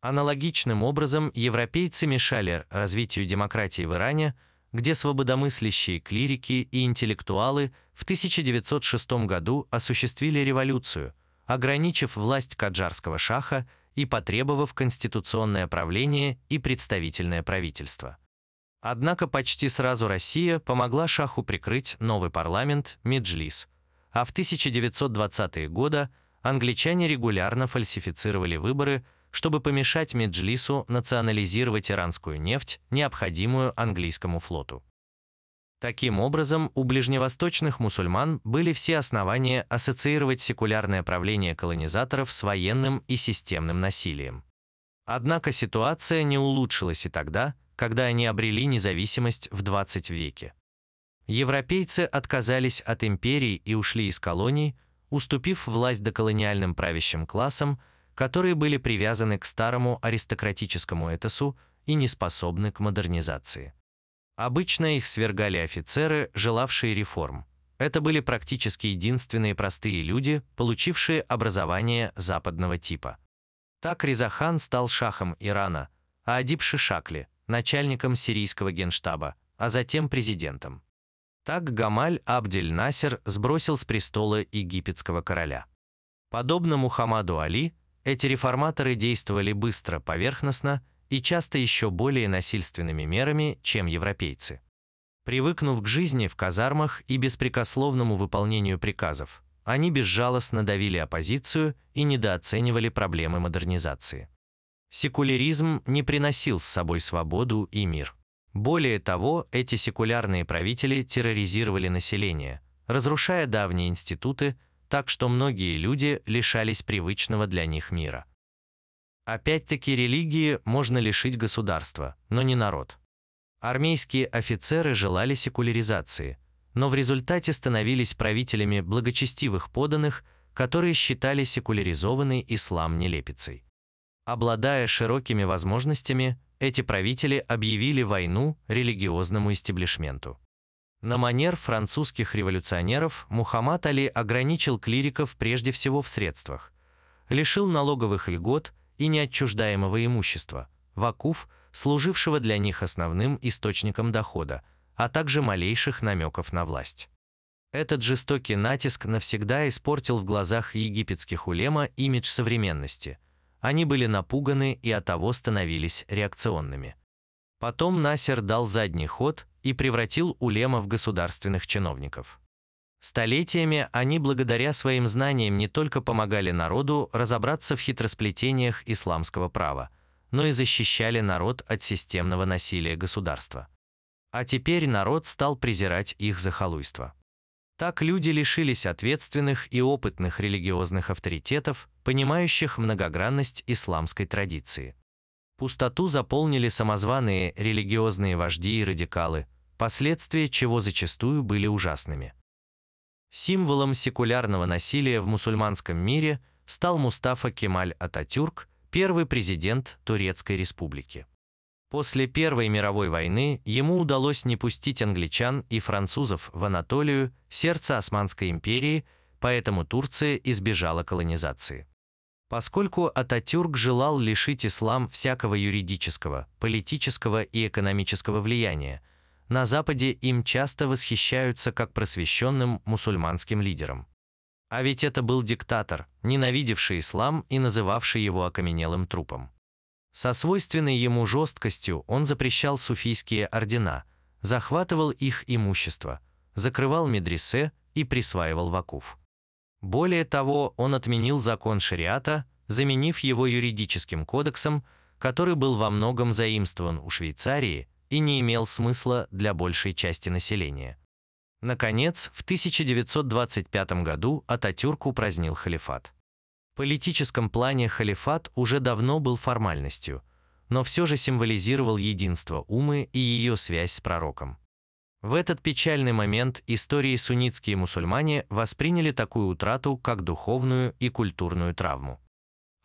A: Аналогичным образом европейцы мешали развитию демократии в Иране, где свободомыслящие клирики и интеллектуалы в 1906 году осуществили революцию, ограничив власть каджарского шаха и потребовав конституционное правление и представительное правительство. Однако почти сразу Россия помогла шаху прикрыть новый парламент Меджлис, а в 1920-е годы англичане регулярно фальсифицировали выборы, чтобы помешать Меджлису национализировать иранскую нефть, необходимую английскому флоту. Таким образом, у ближневосточных мусульман были все основания ассоциировать секулярное правление колонизаторов с военным и системным насилием. Однако ситуация не улучшилась и тогда, когда они обрели независимость в 20 веке. Европейцы отказались от империй и ушли из колоний, уступив власть доколониальным правящим классам, которые были привязаны к старому аристократическому этосу и не способны к модернизации. Обычно их свергали офицеры, желавшие реформ. Это были практически единственные простые люди, получившие образование западного типа. Так Ризахан стал шахом Ирана, а Адиб Шишакли – начальником сирийского генштаба, а затем президентом. Так Гамаль Абдель Насер сбросил с престола египетского короля. Подобно Мухаммаду Али, эти реформаторы действовали быстро, поверхностно и часто еще более насильственными мерами, чем европейцы. Привыкнув к жизни в казармах и беспрекословному выполнению приказов, они безжалостно давили оппозицию и недооценивали проблемы модернизации. Секуляризм не приносил с собой свободу и мир. Более того, эти секулярные правители терроризировали население, разрушая давние институты, так что многие люди лишались привычного для них мира. Опять-таки религии можно лишить государства, но не народ. Армейские офицеры желали секуляризации, но в результате становились правителями благочестивых поданных, которые считали секуляризованный ислам нелепицей. Обладая широкими возможностями, эти правители объявили войну религиозному истеблишменту. На манер французских революционеров Мухаммад Али ограничил клириков прежде всего в средствах, лишил налоговых льгот и неотчуждаемого имущества, вакуф, служившего для них основным источником дохода, а также малейших намеков на власть. Этот жестокий натиск навсегда испортил в глазах египетских улема имидж современности – они были напуганы и оттого становились реакционными. Потом Насер дал задний ход и превратил улема в государственных чиновников. Столетиями они благодаря своим знаниям не только помогали народу разобраться в хитросплетениях исламского права, но и защищали народ от системного насилия государства. А теперь народ стал презирать их захолуйство. Так люди лишились ответственных и опытных религиозных авторитетов, понимающих многогранность исламской традиции. Пустоту заполнили самозваные религиозные вожди и радикалы, последствия чего зачастую были ужасными. Символом секулярного насилия в мусульманском мире стал Мустафа Кемаль Ататюрк, первый президент Турецкой республики. После Первой мировой войны ему удалось не пустить англичан и французов в Анатолию, сердце Османской империи, поэтому Турция избежала колонизации. Поскольку Ататюрк желал лишить ислам всякого юридического, политического и экономического влияния, на Западе им часто восхищаются как просвещенным мусульманским лидером. А ведь это был диктатор, ненавидевший ислам и называвший его окаменелым трупом. Со свойственной ему жесткостью он запрещал суфийские ордена, захватывал их имущество, закрывал медресе и присваивал вакуф. Более того, он отменил закон шариата, заменив его юридическим кодексом, который был во многом заимствован у Швейцарии и не имел смысла для большей части населения. Наконец, в 1925 году Ататюрк упразднил халифат политическом плане халифат уже давно был формальностью, но все же символизировал единство Умы и ее связь с пророком. В этот печальный момент истории суннитские мусульмане восприняли такую утрату как духовную и культурную травму.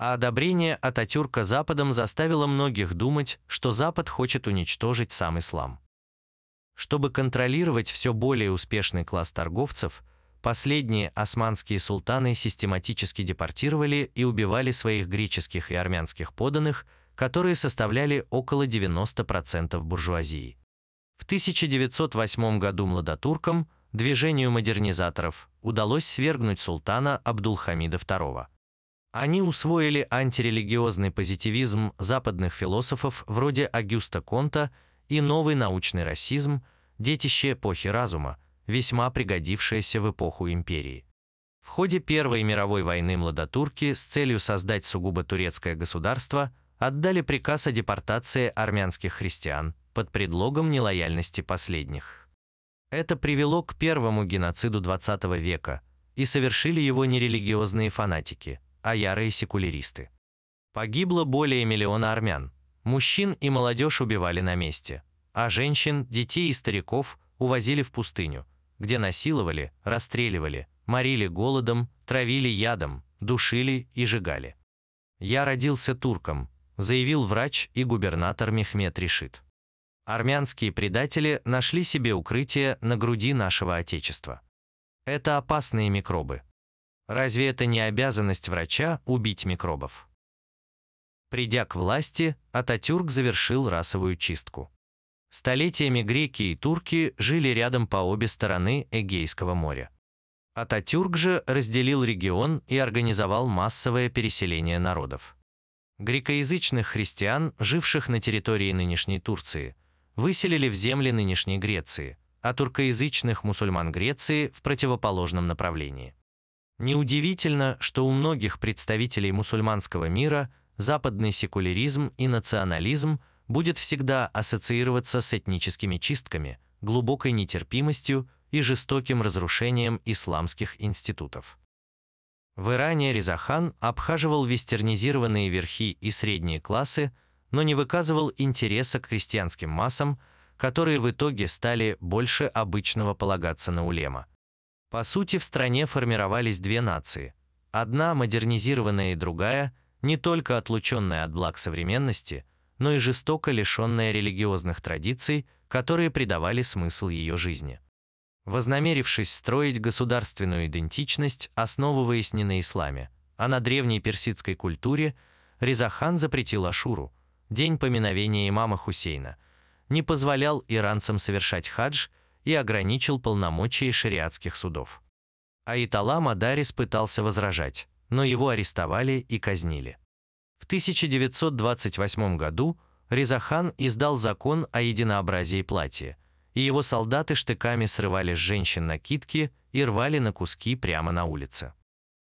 A: А одобрение Ататюрка Западом заставило многих думать, что Запад хочет уничтожить сам ислам. Чтобы контролировать все более успешный класс торговцев – Последние османские султаны систематически депортировали и убивали своих греческих и армянских подданных, которые составляли около 90% буржуазии. В 1908 году младотуркам, движению модернизаторов, удалось свергнуть султана Абдулхамида II. Они усвоили антирелигиозный позитивизм западных философов вроде Агюста Конта и новый научный расизм, детище эпохи разума, весьма пригодившееся в эпоху империи. В ходе Первой мировой войны младотурки с целью создать сугубо турецкое государство отдали приказ о депортации армянских христиан под предлогом нелояльности последних. Это привело к первому геноциду XX века, и совершили его нерелигиозные фанатики – а ярые секуляристы. Погибло более миллиона армян. Мужчин и молодежь убивали на месте, а женщин, детей и стариков увозили в пустыню, где насиловали, расстреливали, морили голодом, травили ядом, душили и сжигали. «Я родился турком», заявил врач и губернатор Мехмед Решит. Армянские предатели нашли себе укрытие на груди нашего Отечества. Это опасные микробы, Разве это не обязанность врача убить микробов? Придя к власти, Ататюрк завершил расовую чистку. Столетиями греки и турки жили рядом по обе стороны Эгейского моря. Ататюрк же разделил регион и организовал массовое переселение народов. Грекоязычных христиан, живших на территории нынешней Турции, выселили в земли нынешней Греции, а туркоязычных мусульман Греции в противоположном направлении. Неудивительно, что у многих представителей мусульманского мира западный секуляризм и национализм будет всегда ассоциироваться с этническими чистками, глубокой нетерпимостью и жестоким разрушением исламских институтов. В Иране Резахан обхаживал вестернизированные верхи и средние классы, но не выказывал интереса к крестьянским массам, которые в итоге стали больше обычного полагаться на улема. По сути, в стране формировались две нации. Одна модернизированная и другая, не только отлученная от благ современности, но и жестоко лишенная религиозных традиций, которые придавали смысл ее жизни. Вознамерившись строить государственную идентичность, основываясь не на исламе, а на древней персидской культуре, Резахан запретил Ашуру, день поминовения имама Хусейна, не позволял иранцам совершать хадж – и ограничил полномочия шариатских судов. Аитала Мадарис пытался возражать, но его арестовали и казнили. В 1928 году Резахан издал закон о единообразии платья, и его солдаты штыками срывали с женщин накидки и рвали на куски прямо на улице.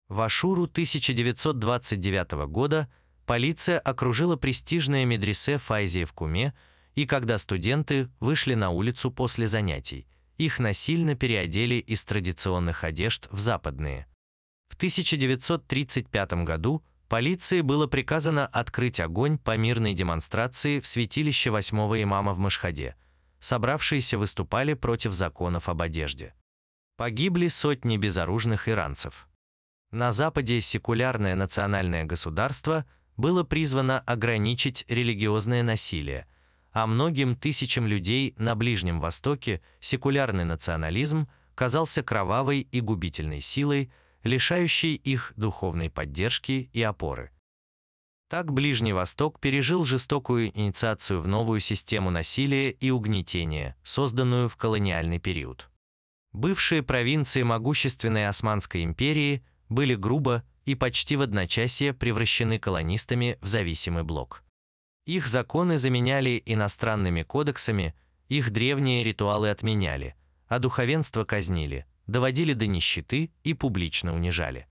A: В Ашуру 1929 года полиция окружила престижное медресе Файзи в Куме, и когда студенты вышли на улицу после занятий, их насильно переодели из традиционных одежд в западные. В 1935 году полиции было приказано открыть огонь по мирной демонстрации в святилище восьмого имама в Машхаде. Собравшиеся выступали против законов об одежде. Погибли сотни безоружных иранцев. На Западе секулярное национальное государство было призвано ограничить религиозное насилие – а многим тысячам людей на Ближнем Востоке секулярный национализм казался кровавой и губительной силой, лишающей их духовной поддержки и опоры. Так Ближний Восток пережил жестокую инициацию в новую систему насилия и угнетения, созданную в колониальный период. Бывшие провинции могущественной Османской империи были грубо и почти в одночасье превращены колонистами в зависимый блок. Их законы заменяли иностранными кодексами, их древние ритуалы отменяли, а духовенство казнили, доводили до нищеты и публично унижали.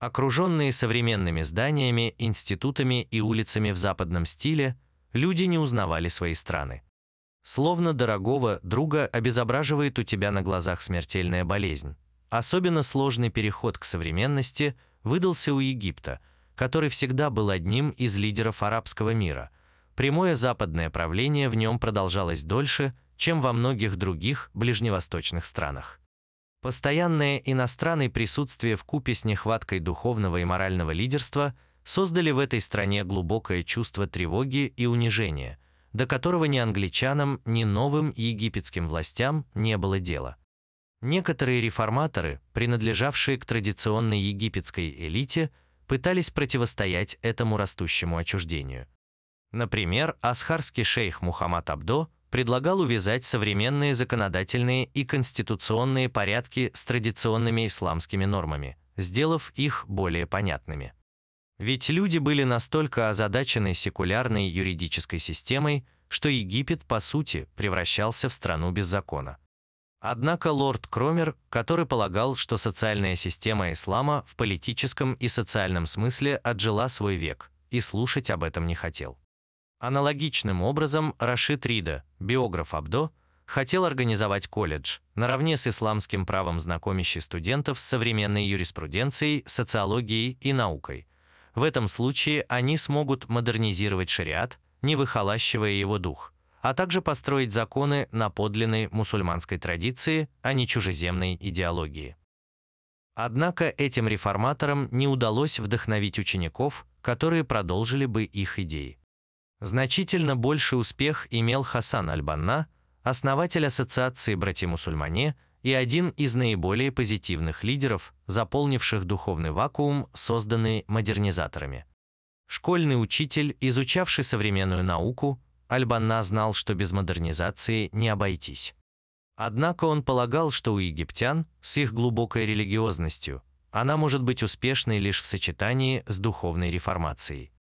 A: Окруженные современными зданиями, институтами и улицами в западном стиле, люди не узнавали свои страны. Словно дорогого друга обезображивает у тебя на глазах смертельная болезнь. Особенно сложный переход к современности выдался у Египта, который всегда был одним из лидеров арабского мира – Прямое западное правление в нем продолжалось дольше, чем во многих других ближневосточных странах. Постоянное иностранное присутствие в купе с нехваткой духовного и морального лидерства создали в этой стране глубокое чувство тревоги и унижения, до которого ни англичанам, ни новым египетским властям не было дела. Некоторые реформаторы, принадлежавшие к традиционной египетской элите, пытались противостоять этому растущему отчуждению. Например, асхарский шейх Мухаммад Абдо предлагал увязать современные законодательные и конституционные порядки с традиционными исламскими нормами, сделав их более понятными. Ведь люди были настолько озадачены секулярной юридической системой, что Египет, по сути, превращался в страну без закона. Однако лорд Кромер, который полагал, что социальная система ислама в политическом и социальном смысле отжила свой век, и слушать об этом не хотел. Аналогичным образом Рашид Рида, биограф Абдо, хотел организовать колледж, наравне с исламским правом знакомящий студентов с современной юриспруденцией, социологией и наукой. В этом случае они смогут модернизировать шариат, не выхолащивая его дух – а также построить законы на подлинной мусульманской традиции, а не чужеземной идеологии. Однако этим реформаторам не удалось вдохновить учеников, которые продолжили бы их идеи. Значительно больший успех имел Хасан Аль-Банна, основатель Ассоциации братья-мусульмане и один из наиболее позитивных лидеров, заполнивших духовный вакуум, созданный модернизаторами. Школьный учитель, изучавший современную науку, Аль-Банна знал, что без модернизации не обойтись. Однако он полагал, что у египтян, с их глубокой религиозностью, она может быть успешной лишь в сочетании с духовной реформацией.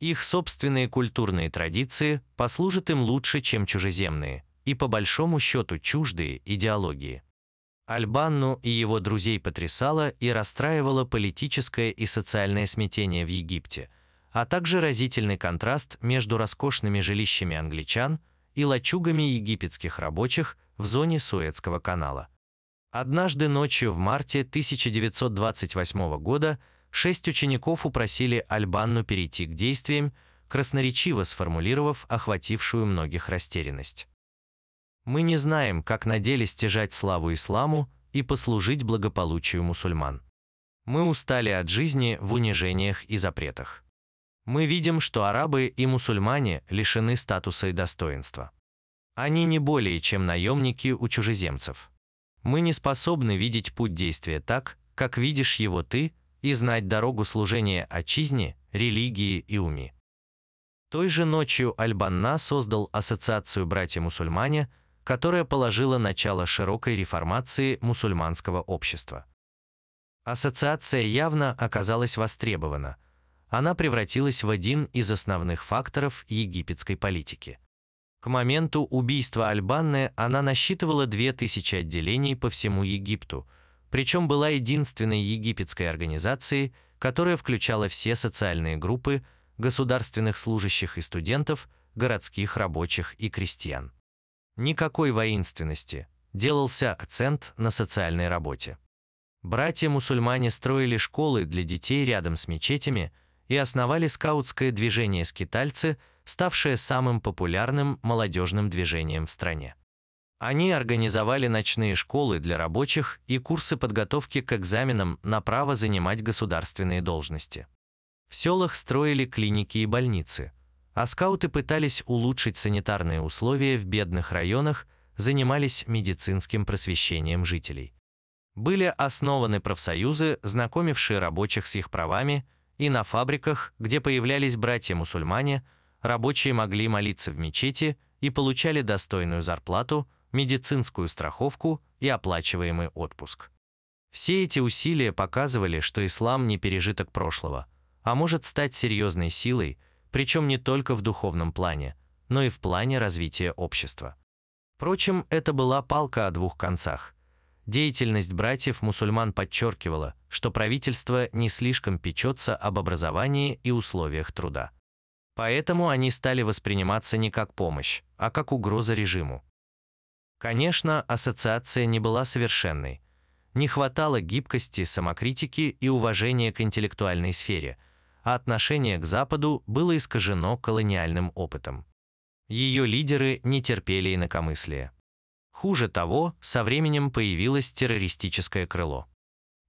A: Их собственные культурные традиции послужат им лучше, чем чужеземные, и по большому счету чуждые идеологии. Альбанну и его друзей потрясало и расстраивало политическое и социальное смятение в Египте – а также разительный контраст между роскошными жилищами англичан и лачугами египетских рабочих в зоне Суэцкого канала. Однажды ночью в марте 1928 года шесть учеников упросили Альбанну перейти к действиям, красноречиво сформулировав охватившую многих растерянность. Мы не знаем, как на деле стяжать славу исламу и послужить благополучию мусульман. Мы устали от жизни в унижениях и запретах мы видим, что арабы и мусульмане лишены статуса и достоинства. Они не более чем наемники у чужеземцев. Мы не способны видеть путь действия так, как видишь его ты, и знать дорогу служения отчизне, религии и уми. Той же ночью Аль-Банна создал Ассоциацию братья-мусульмане, которая положила начало широкой реформации мусульманского общества. Ассоциация явно оказалась востребована – она превратилась в один из основных факторов египетской политики. К моменту убийства Альбанны она насчитывала 2000 отделений по всему Египту, причем была единственной египетской организацией, которая включала все социальные группы, государственных служащих и студентов, городских рабочих и крестьян. Никакой воинственности, делался акцент на социальной работе. Братья-мусульмане строили школы для детей рядом с мечетями – и основали скаутское движение «Скитальцы», ставшее самым популярным молодежным движением в стране. Они организовали ночные школы для рабочих и курсы подготовки к экзаменам на право занимать государственные должности. В селах строили клиники и больницы, а скауты пытались улучшить санитарные условия в бедных районах, занимались медицинским просвещением жителей. Были основаны профсоюзы, знакомившие рабочих с их правами и на фабриках, где появлялись братья-мусульмане, рабочие могли молиться в мечети и получали достойную зарплату, медицинскую страховку и оплачиваемый отпуск. Все эти усилия показывали, что ислам не пережиток прошлого, а может стать серьезной силой, причем не только в духовном плане, но и в плане развития общества. Впрочем, это была палка о двух концах. Деятельность братьев-мусульман подчеркивала, что правительство не слишком печется об образовании и условиях труда. Поэтому они стали восприниматься не как помощь, а как угроза режиму. Конечно, ассоциация не была совершенной. Не хватало гибкости, самокритики и уважения к интеллектуальной сфере, а отношение к Западу было искажено колониальным опытом. Ее лидеры не терпели инакомыслия. Хуже того, со временем появилось террористическое крыло.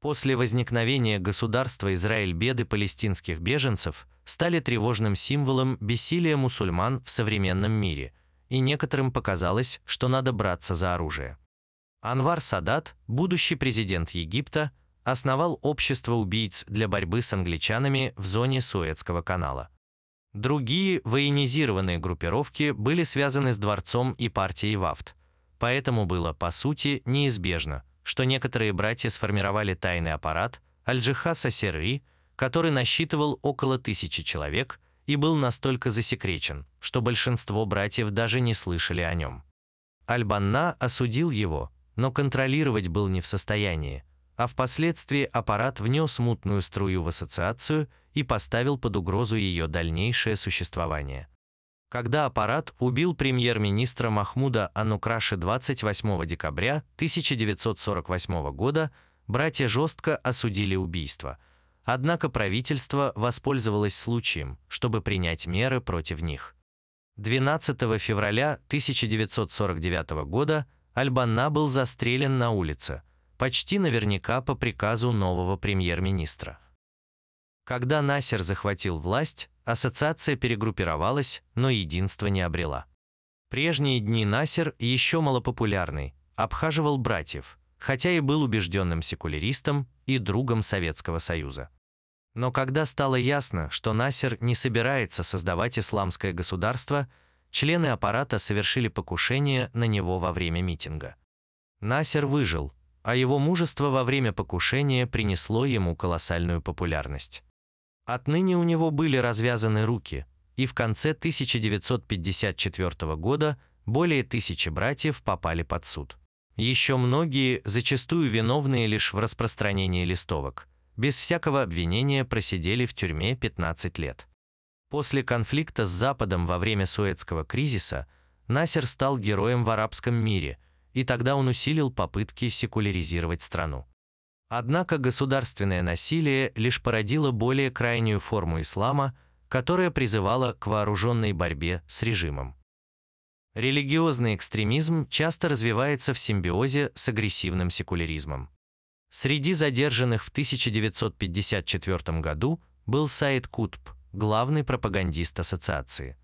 A: После возникновения государства Израиль беды палестинских беженцев стали тревожным символом бессилия мусульман в современном мире, и некоторым показалось, что надо браться за оружие. Анвар Садат, будущий президент Египта, основал общество убийц для борьбы с англичанами в зоне Суэцкого канала. Другие военизированные группировки были связаны с дворцом и партией Вафт, поэтому было, по сути, неизбежно, что некоторые братья сформировали тайный аппарат Аль-Джихаса который насчитывал около тысячи человек и был настолько засекречен, что большинство братьев даже не слышали о нем. Аль-Банна осудил его, но контролировать был не в состоянии, а впоследствии аппарат внес мутную струю в ассоциацию и поставил под угрозу ее дальнейшее существование. Когда аппарат убил премьер-министра Махмуда Анукраши 28 декабря 1948 года, братья жестко осудили убийство. Однако правительство воспользовалось случаем, чтобы принять меры против них. 12 февраля 1949 года Альбанна был застрелен на улице, почти наверняка по приказу нового премьер-министра. Когда Насер захватил власть, ассоциация перегруппировалась, но единства не обрела. Прежние дни Насер, еще малопопулярный, обхаживал братьев, хотя и был убежденным секуляристом и другом Советского Союза. Но когда стало ясно, что Насер не собирается создавать исламское государство, члены аппарата совершили покушение на него во время митинга. Насер выжил, а его мужество во время покушения принесло ему колоссальную популярность. Отныне у него были развязаны руки, и в конце 1954 года более тысячи братьев попали под суд. Еще многие, зачастую виновные лишь в распространении листовок, без всякого обвинения просидели в тюрьме 15 лет. После конфликта с Западом во время Суэцкого кризиса Насер стал героем в арабском мире – и тогда он усилил попытки секуляризировать страну. Однако государственное насилие лишь породило более крайнюю форму ислама, которая призывала к вооруженной борьбе с режимом. Религиозный экстремизм часто развивается в симбиозе с агрессивным секуляризмом. Среди задержанных в 1954 году был Саид Кутб, главный пропагандист ассоциации.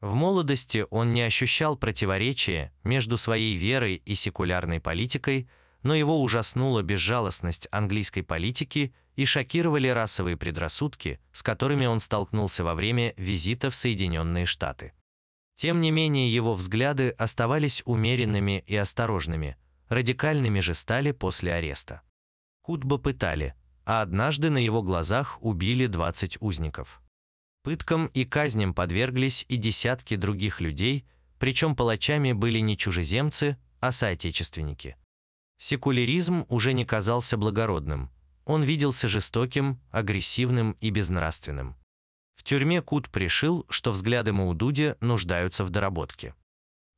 A: В молодости он не ощущал противоречия между своей верой и секулярной политикой, но его ужаснула безжалостность английской политики и шокировали расовые предрассудки, с которыми он столкнулся во время визита в Соединенные Штаты. Тем не менее, его взгляды оставались умеренными и осторожными, радикальными же стали после ареста. Кутба пытали, а однажды на его глазах убили 20 узников. Пыткам и казням подверглись и десятки других людей, причем палачами были не чужеземцы, а соотечественники. Секуляризм уже не казался благородным, он виделся жестоким, агрессивным и безнравственным. В тюрьме Кут пришил, что взгляды Маудуди нуждаются в доработке.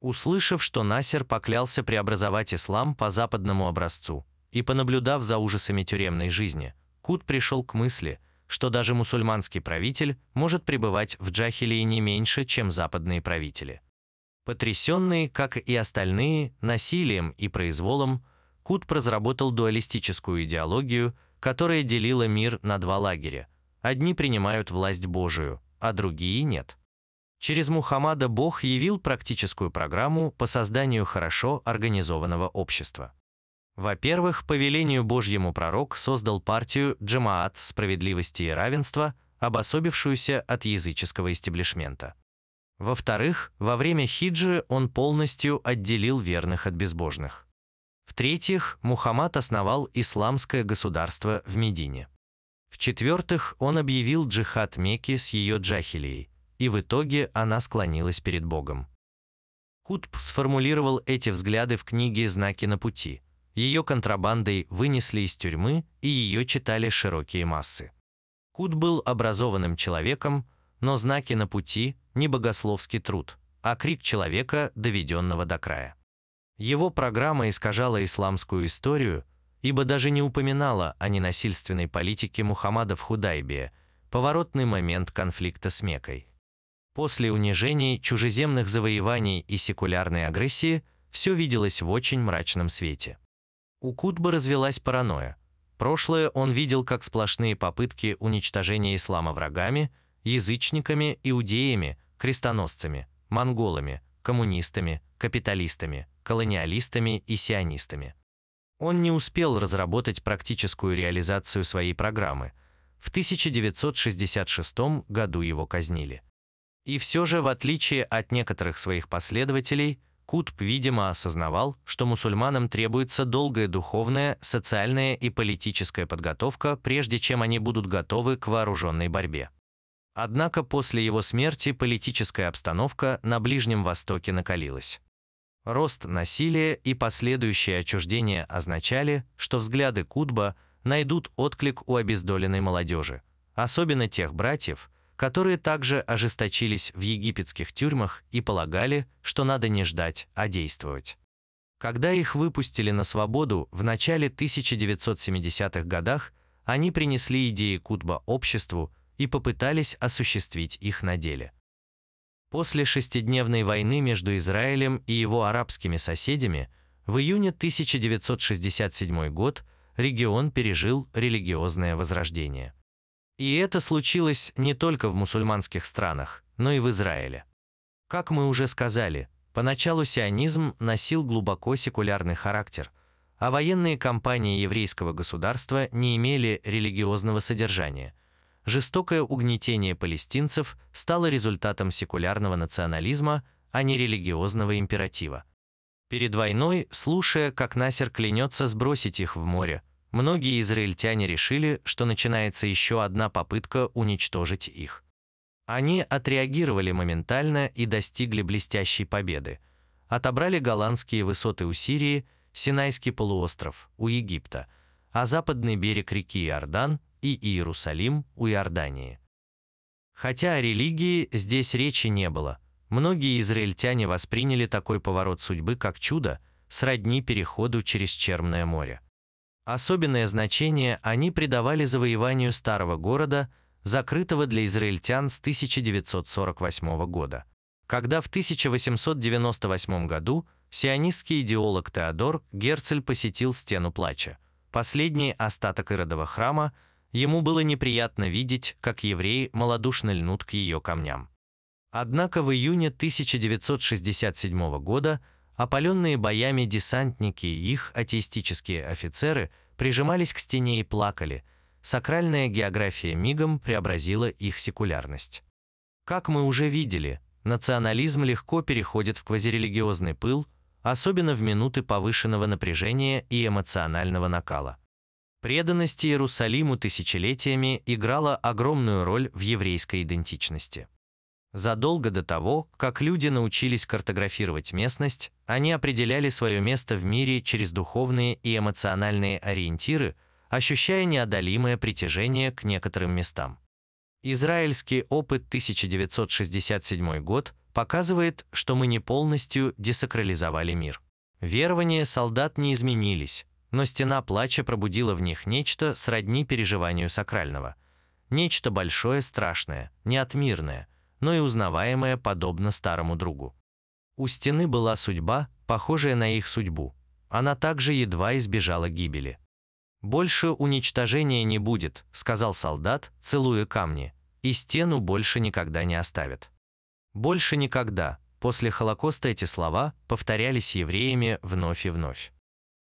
A: Услышав, что Насер поклялся преобразовать ислам по западному образцу, и понаблюдав за ужасами тюремной жизни, Кут пришел к мысли – что даже мусульманский правитель может пребывать в джахилии не меньше, чем западные правители. Потрясенный, как и остальные, насилием и произволом, Кут разработал дуалистическую идеологию, которая делила мир на два лагеря. Одни принимают власть Божию, а другие нет. Через Мухаммада Бог явил практическую программу по созданию хорошо организованного общества. Во-первых, по велению Божьему пророк создал партию Джамаат справедливости и равенства, обособившуюся от языческого истеблишмента. Во-вторых, во время хиджи он полностью отделил верных от безбожных. В-третьих, Мухаммад основал исламское государство в Медине. В-четвертых, он объявил джихад Мекки с ее джахилией, и в итоге она склонилась перед Богом. Кутб сформулировал эти взгляды в книге «Знаки на пути», ее контрабандой вынесли из тюрьмы, и ее читали широкие массы. Кут был образованным человеком, но знаки на пути – не богословский труд, а крик человека, доведенного до края. Его программа искажала исламскую историю, ибо даже не упоминала о ненасильственной политике Мухаммада в Худайбе, поворотный момент конфликта с Мекой. После унижений, чужеземных завоеваний и секулярной агрессии все виделось в очень мрачном свете. У Кутбы развелась паранойя. Прошлое он видел как сплошные попытки уничтожения ислама врагами, язычниками, иудеями, крестоносцами, монголами, коммунистами, капиталистами, колониалистами и сионистами. Он не успел разработать практическую реализацию своей программы. В 1966 году его казнили. И все же, в отличие от некоторых своих последователей, Кутб, видимо, осознавал, что мусульманам требуется долгая духовная, социальная и политическая подготовка, прежде чем они будут готовы к вооруженной борьбе. Однако после его смерти политическая обстановка на Ближнем Востоке накалилась. Рост насилия и последующее отчуждение означали, что взгляды Кутба найдут отклик у обездоленной молодежи, особенно тех братьев, которые также ожесточились в египетских тюрьмах и полагали, что надо не ждать, а действовать. Когда их выпустили на свободу в начале 1970-х годах, они принесли идеи Кутба обществу и попытались осуществить их на деле. После шестидневной войны между Израилем и его арабскими соседями в июне 1967 год регион пережил религиозное возрождение. И это случилось не только в мусульманских странах, но и в Израиле. Как мы уже сказали, поначалу сионизм носил глубоко секулярный характер, а военные кампании еврейского государства не имели религиозного содержания. Жестокое угнетение палестинцев стало результатом секулярного национализма, а не религиозного императива. Перед войной, слушая, как Насер клянется сбросить их в море, многие израильтяне решили, что начинается еще одна попытка уничтожить их. Они отреагировали моментально и достигли блестящей победы. Отобрали голландские высоты у Сирии, Синайский полуостров у Египта, а западный берег реки Иордан и Иерусалим у Иордании. Хотя о религии здесь речи не было, многие израильтяне восприняли такой поворот судьбы как чудо, сродни переходу через Черное море. Особенное значение они придавали завоеванию старого города, закрытого для израильтян с 1948 года. Когда в 1898 году сионистский идеолог Теодор Герцель посетил Стену Плача, последний остаток Иродова храма, ему было неприятно видеть, как евреи малодушно льнут к ее камням. Однако в июне 1967 года Опаленные боями десантники и их атеистические офицеры прижимались к стене и плакали. Сакральная география мигом преобразила их секулярность. Как мы уже видели, национализм легко переходит в квазирелигиозный пыл, особенно в минуты повышенного напряжения и эмоционального накала. Преданность Иерусалиму тысячелетиями играла огромную роль в еврейской идентичности. Задолго до того, как люди научились картографировать местность, они определяли свое место в мире через духовные и эмоциональные ориентиры, ощущая неодолимое притяжение к некоторым местам. Израильский опыт 1967 год показывает, что мы не полностью десакрализовали мир. Верования солдат не изменились, но стена плача пробудила в них нечто сродни переживанию сакрального. Нечто большое, страшное, неотмирное, но и узнаваемая подобно старому другу. У стены была судьба, похожая на их судьбу. Она также едва избежала гибели. «Больше уничтожения не будет», — сказал солдат, целуя камни, «и стену больше никогда не оставят». «Больше никогда», после Холокоста эти слова повторялись евреями вновь и вновь.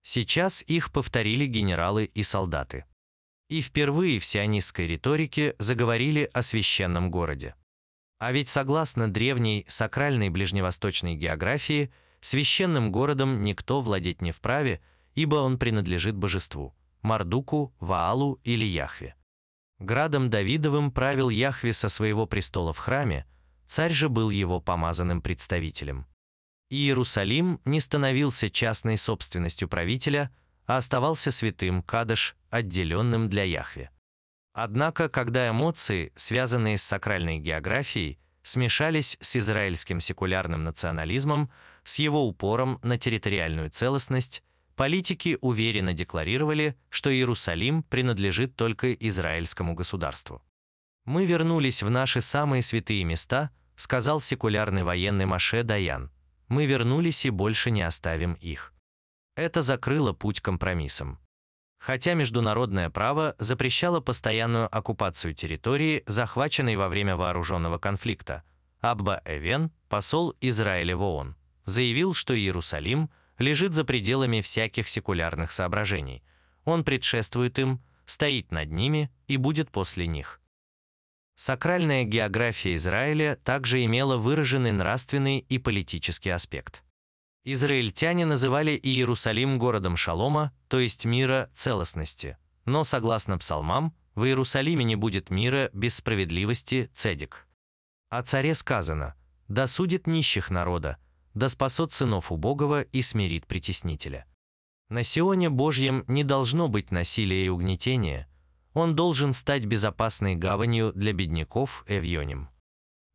A: Сейчас их повторили генералы и солдаты. И впервые в сионистской риторике заговорили о священном городе. А ведь согласно древней сакральной ближневосточной географии, священным городом никто владеть не вправе, ибо он принадлежит божеству – Мардуку, Ваалу или Яхве. Градом Давидовым правил Яхве со своего престола в храме, царь же был его помазанным представителем. Иерусалим не становился частной собственностью правителя, а оставался святым Кадыш, отделенным для Яхве. Однако, когда эмоции, связанные с сакральной географией, смешались с израильским секулярным национализмом, с его упором на территориальную целостность, политики уверенно декларировали, что Иерусалим принадлежит только израильскому государству. «Мы вернулись в наши самые святые места», сказал секулярный военный Маше Даян. «Мы вернулись и больше не оставим их». Это закрыло путь компромиссам. Хотя международное право запрещало постоянную оккупацию территории, захваченной во время вооруженного конфликта, Абба Эвен, посол Израиля в ООН, заявил, что Иерусалим лежит за пределами всяких секулярных соображений. Он предшествует им, стоит над ними и будет после них. Сакральная география Израиля также имела выраженный нравственный и политический аспект. Израильтяне называли Иерусалим городом шалома, то есть мира, целостности. Но, согласно псалмам, в Иерусалиме не будет мира без справедливости, цедик. О царе сказано «Да судит нищих народа, да спасет сынов убогого и смирит притеснителя». На Сионе Божьем не должно быть насилия и угнетения, он должен стать безопасной гаванью для бедняков Эвьоним.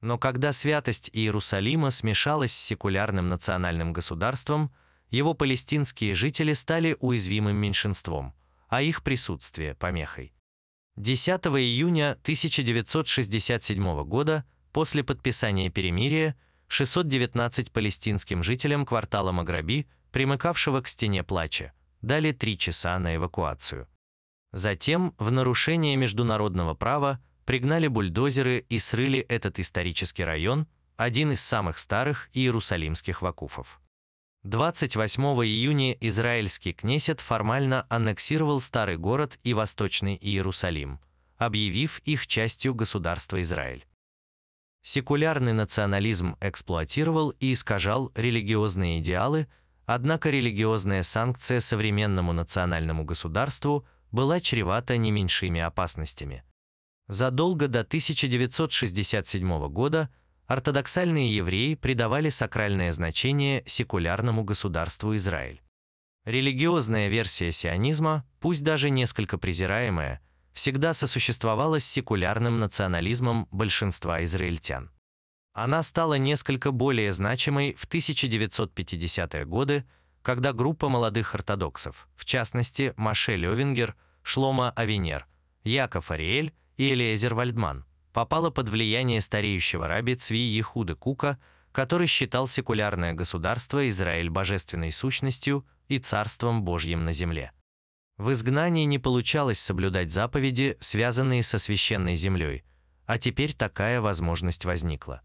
A: Но когда святость Иерусалима смешалась с секулярным национальным государством, его палестинские жители стали уязвимым меньшинством, а их присутствие – помехой. 10 июня 1967 года, после подписания перемирия, 619 палестинским жителям квартала Маграби, примыкавшего к стене плача, дали три часа на эвакуацию. Затем, в нарушение международного права, пригнали бульдозеры и срыли этот исторический район, один из самых старых иерусалимских вакуфов. 28 июня израильский кнесет формально аннексировал старый город и Восточный Иерусалим, объявив их частью государства Израиль. Секулярный национализм эксплуатировал и искажал религиозные идеалы, однако религиозная санкция современному национальному государству была чревата не меньшими опасностями. Задолго до 1967 года ортодоксальные евреи придавали сакральное значение секулярному государству Израиль. Религиозная версия сионизма, пусть даже несколько презираемая, всегда сосуществовала с секулярным национализмом большинства израильтян. Она стала несколько более значимой в 1950-е годы, когда группа молодых ортодоксов, в частности Маше Левингер, Шлома Авенер, Яков Ариэль и Элиезер Вальдман, попала под влияние стареющего раби Цви Ехуда Кука, который считал секулярное государство Израиль божественной сущностью и царством Божьим на земле. В изгнании не получалось соблюдать заповеди, связанные со священной землей, а теперь такая возможность возникла.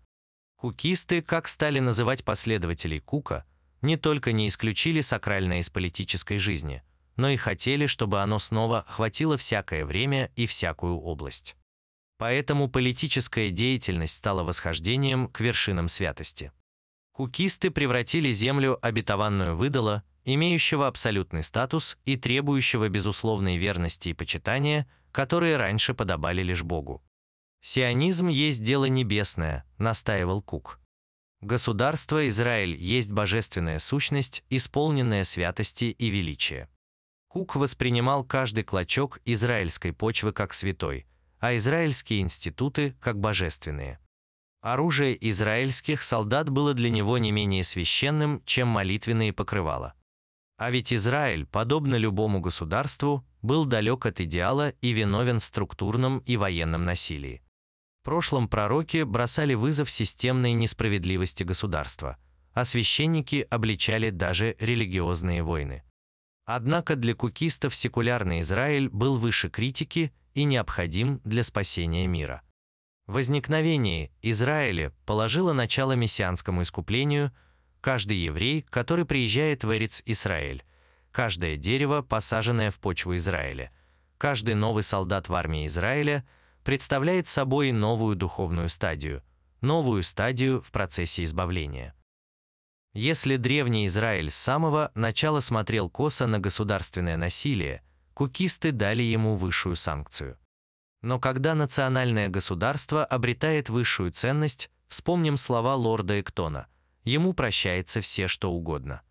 A: Кукисты, как стали называть последователей Кука, не только не исключили сакральное из политической жизни – но и хотели, чтобы оно снова охватило всякое время и всякую область. Поэтому политическая деятельность стала восхождением к вершинам святости. Кукисты превратили землю обетованную выдало, имеющего абсолютный статус и требующего безусловной верности и почитания, которые раньше подобали лишь Богу. «Сионизм есть дело небесное», — настаивал Кук. «Государство Израиль есть божественная сущность, исполненная святости и величия». Кук воспринимал каждый клочок израильской почвы как святой, а израильские институты как божественные. Оружие израильских солдат было для него не менее священным, чем молитвенные покрывала. А ведь Израиль, подобно любому государству, был далек от идеала и виновен в структурном и военном насилии. В прошлом пророки бросали вызов системной несправедливости государства, а священники обличали даже религиозные войны. Однако для кукистов секулярный Израиль был выше критики и необходим для спасения мира. Возникновение Израиля положило начало мессианскому искуплению, каждый еврей, который приезжает в Эриц Израиль, каждое дерево, посаженное в почву Израиля, каждый новый солдат в армии Израиля представляет собой новую духовную стадию, новую стадию в процессе избавления. Если древний Израиль с самого начала смотрел косо на государственное насилие, кукисты дали ему высшую санкцию. Но когда национальное государство обретает высшую ценность, вспомним слова лорда Эктона, ему прощается все что угодно.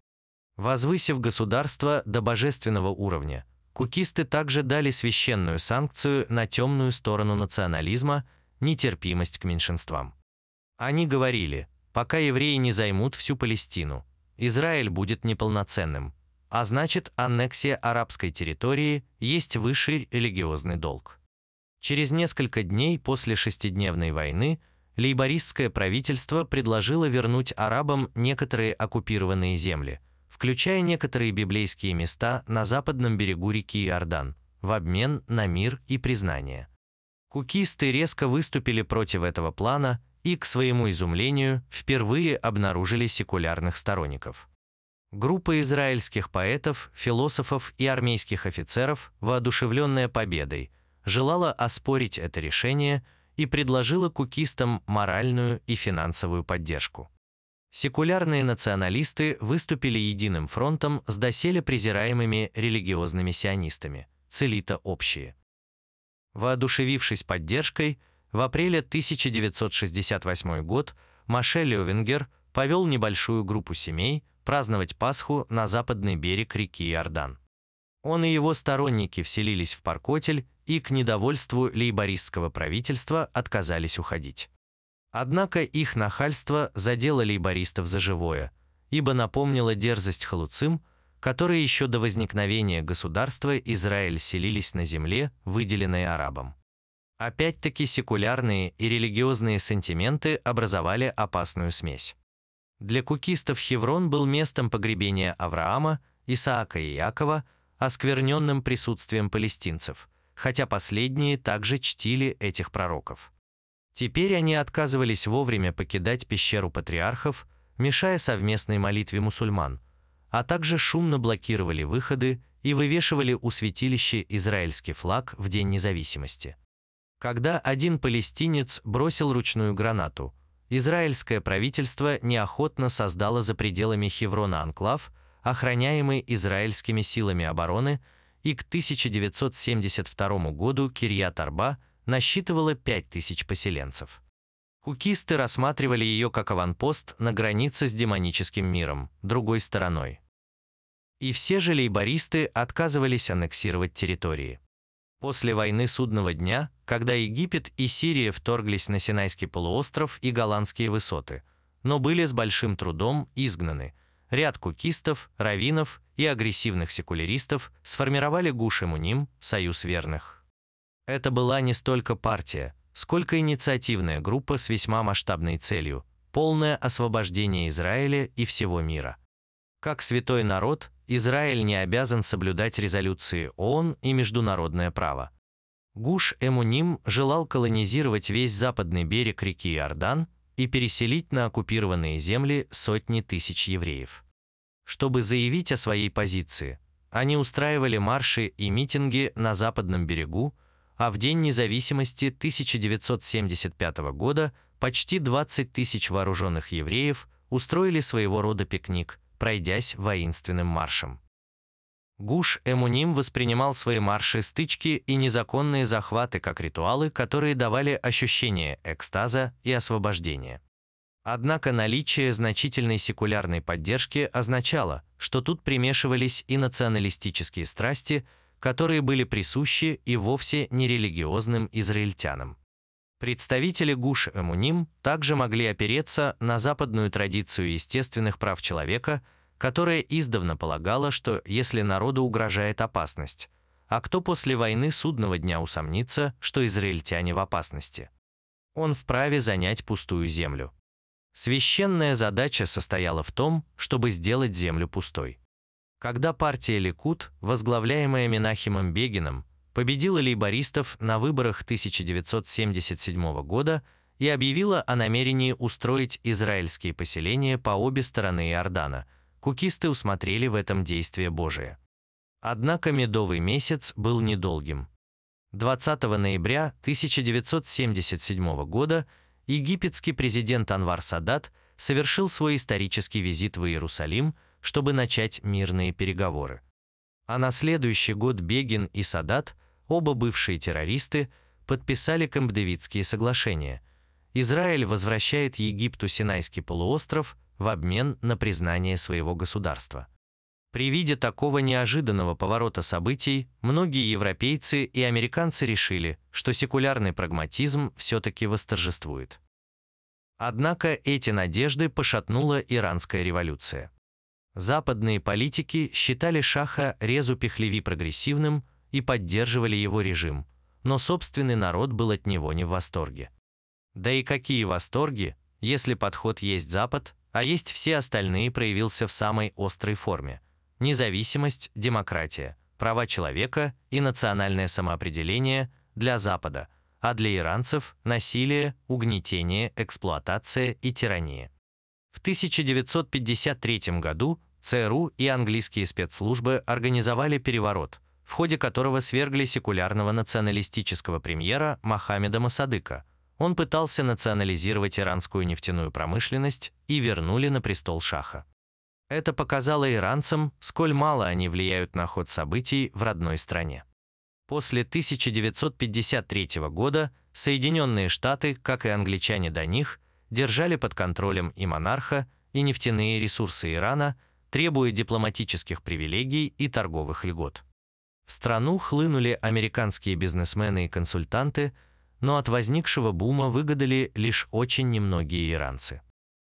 A: Возвысив государство до божественного уровня, кукисты также дали священную санкцию на темную сторону национализма, нетерпимость к меньшинствам. Они говорили – пока евреи не займут всю Палестину. Израиль будет неполноценным, а значит аннексия арабской территории есть высший религиозный долг. Через несколько дней после шестидневной войны лейбористское правительство предложило вернуть арабам некоторые оккупированные земли, включая некоторые библейские места на западном берегу реки Иордан, в обмен на мир и признание. Кукисты резко выступили против этого плана и, к своему изумлению, впервые обнаружили секулярных сторонников. Группа израильских поэтов, философов и армейских офицеров, воодушевленная победой, желала оспорить это решение и предложила кукистам моральную и финансовую поддержку. Секулярные националисты выступили единым фронтом с доселе презираемыми религиозными сионистами, целита общие. Воодушевившись поддержкой, в апреле 1968 год Маше Левингер повел небольшую группу семей праздновать Пасху на западный берег реки Иордан. Он и его сторонники вселились в Паркотель и к недовольству лейбористского правительства отказались уходить. Однако их нахальство задело лейбористов за живое, ибо напомнило дерзость халуцим, которые еще до возникновения государства Израиль селились на земле, выделенной арабам. Опять-таки секулярные и религиозные сантименты образовали опасную смесь. Для кукистов Хеврон был местом погребения Авраама, Исаака и Якова, оскверненным присутствием палестинцев, хотя последние также чтили этих пророков. Теперь они отказывались вовремя покидать пещеру патриархов, мешая совместной молитве мусульман, а также шумно блокировали выходы и вывешивали у святилища израильский флаг в День независимости. Когда один палестинец бросил ручную гранату, израильское правительство неохотно создало за пределами Хеврона анклав, охраняемый израильскими силами обороны, и к 1972 году Кирьят-Арба насчитывала 5000 поселенцев. Хукисты рассматривали ее как аванпост на границе с демоническим миром, другой стороной. И все же лейбористы отказывались аннексировать территории. После войны Судного дня, когда Египет и Сирия вторглись на Синайский полуостров и Голландские высоты, но были с большим трудом изгнаны, ряд кукистов, раввинов и агрессивных секуляристов сформировали Гуш-Эмуним, Союз верных. Это была не столько партия, сколько инициативная группа с весьма масштабной целью – полное освобождение Израиля и всего мира. Как святой народ, Израиль не обязан соблюдать резолюции ООН и международное право. Гуш Эмуним желал колонизировать весь западный берег реки Иордан и переселить на оккупированные земли сотни тысяч евреев. Чтобы заявить о своей позиции, они устраивали марши и митинги на западном берегу, а в День независимости 1975 года почти 20 тысяч вооруженных евреев устроили своего рода пикник – пройдясь воинственным маршем. Гуш Эмуним воспринимал свои марши, стычки и незаконные захваты как ритуалы, которые давали ощущение экстаза и освобождения. Однако наличие значительной секулярной поддержки означало, что тут примешивались и националистические страсти, которые были присущи и вовсе нерелигиозным израильтянам. Представители Гуш Эмуним также могли опереться на западную традицию естественных прав человека, которая издавна полагала, что если народу угрожает опасность, а кто после войны судного дня усомнится, что израильтяне в опасности? Он вправе занять пустую землю. Священная задача состояла в том, чтобы сделать землю пустой. Когда партия Ликут, возглавляемая Менахимом Бегином, победила лейбористов на выборах 1977 года и объявила о намерении устроить израильские поселения по обе стороны Иордана. Кукисты усмотрели в этом действие Божие. Однако медовый месяц был недолгим. 20 ноября 1977 года египетский президент Анвар Садат совершил свой исторический визит в Иерусалим, чтобы начать мирные переговоры. А на следующий год Бегин и Садат – Оба бывшие террористы подписали Кампдевидские соглашения. Израиль возвращает Египту Синайский полуостров в обмен на признание своего государства. При виде такого неожиданного поворота событий многие европейцы и американцы решили, что секулярный прагматизм все-таки восторжествует. Однако эти надежды пошатнула иранская революция. Западные политики считали Шаха Резу Пехлеви прогрессивным, и поддерживали его режим, но собственный народ был от него не в восторге. Да и какие восторги, если подход есть Запад, а есть все остальные проявился в самой острой форме. Независимость, демократия, права человека и национальное самоопределение для Запада, а для иранцев – насилие, угнетение, эксплуатация и тирания. В 1953 году ЦРУ и английские спецслужбы организовали переворот – в ходе которого свергли секулярного националистического премьера Мохаммеда Масадыка. он пытался национализировать иранскую нефтяную промышленность и вернули на престол шаха. Это показало иранцам, сколь мало они влияют на ход событий в родной стране. После 1953 года Соединенные Штаты, как и англичане до них, держали под контролем и монарха, и нефтяные ресурсы Ирана, требуя дипломатических привилегий и торговых льгот. В страну хлынули американские бизнесмены и консультанты, но от возникшего бума выгадали лишь очень немногие иранцы.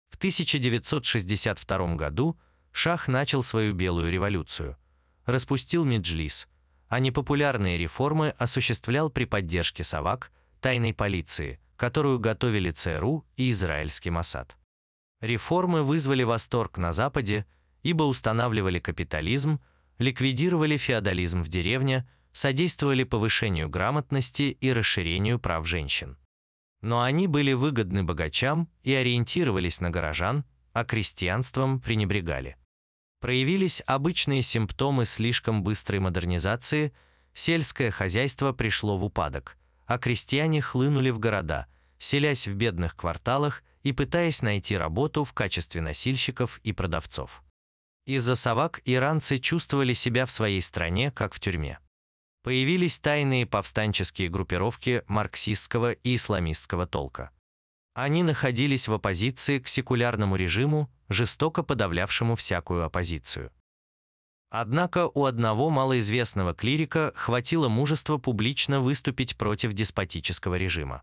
A: В 1962 году Шах начал свою белую революцию, распустил Меджлис, а непопулярные реформы осуществлял при поддержке Савак, тайной полиции, которую готовили ЦРУ и израильский Моссад. Реформы вызвали восторг на Западе, ибо устанавливали капитализм, ликвидировали феодализм в деревне, содействовали повышению грамотности и расширению прав женщин. Но они были выгодны богачам и ориентировались на горожан, а крестьянством пренебрегали. Проявились обычные симптомы слишком быстрой модернизации, сельское хозяйство пришло в упадок, а крестьяне хлынули в города, селясь в бедных кварталах и пытаясь найти работу в качестве носильщиков и продавцов. Из-за совак иранцы чувствовали себя в своей стране, как в тюрьме. Появились тайные повстанческие группировки марксистского и исламистского толка. Они находились в оппозиции к секулярному режиму, жестоко подавлявшему всякую оппозицию. Однако у одного малоизвестного клирика хватило мужества публично выступить против деспотического режима.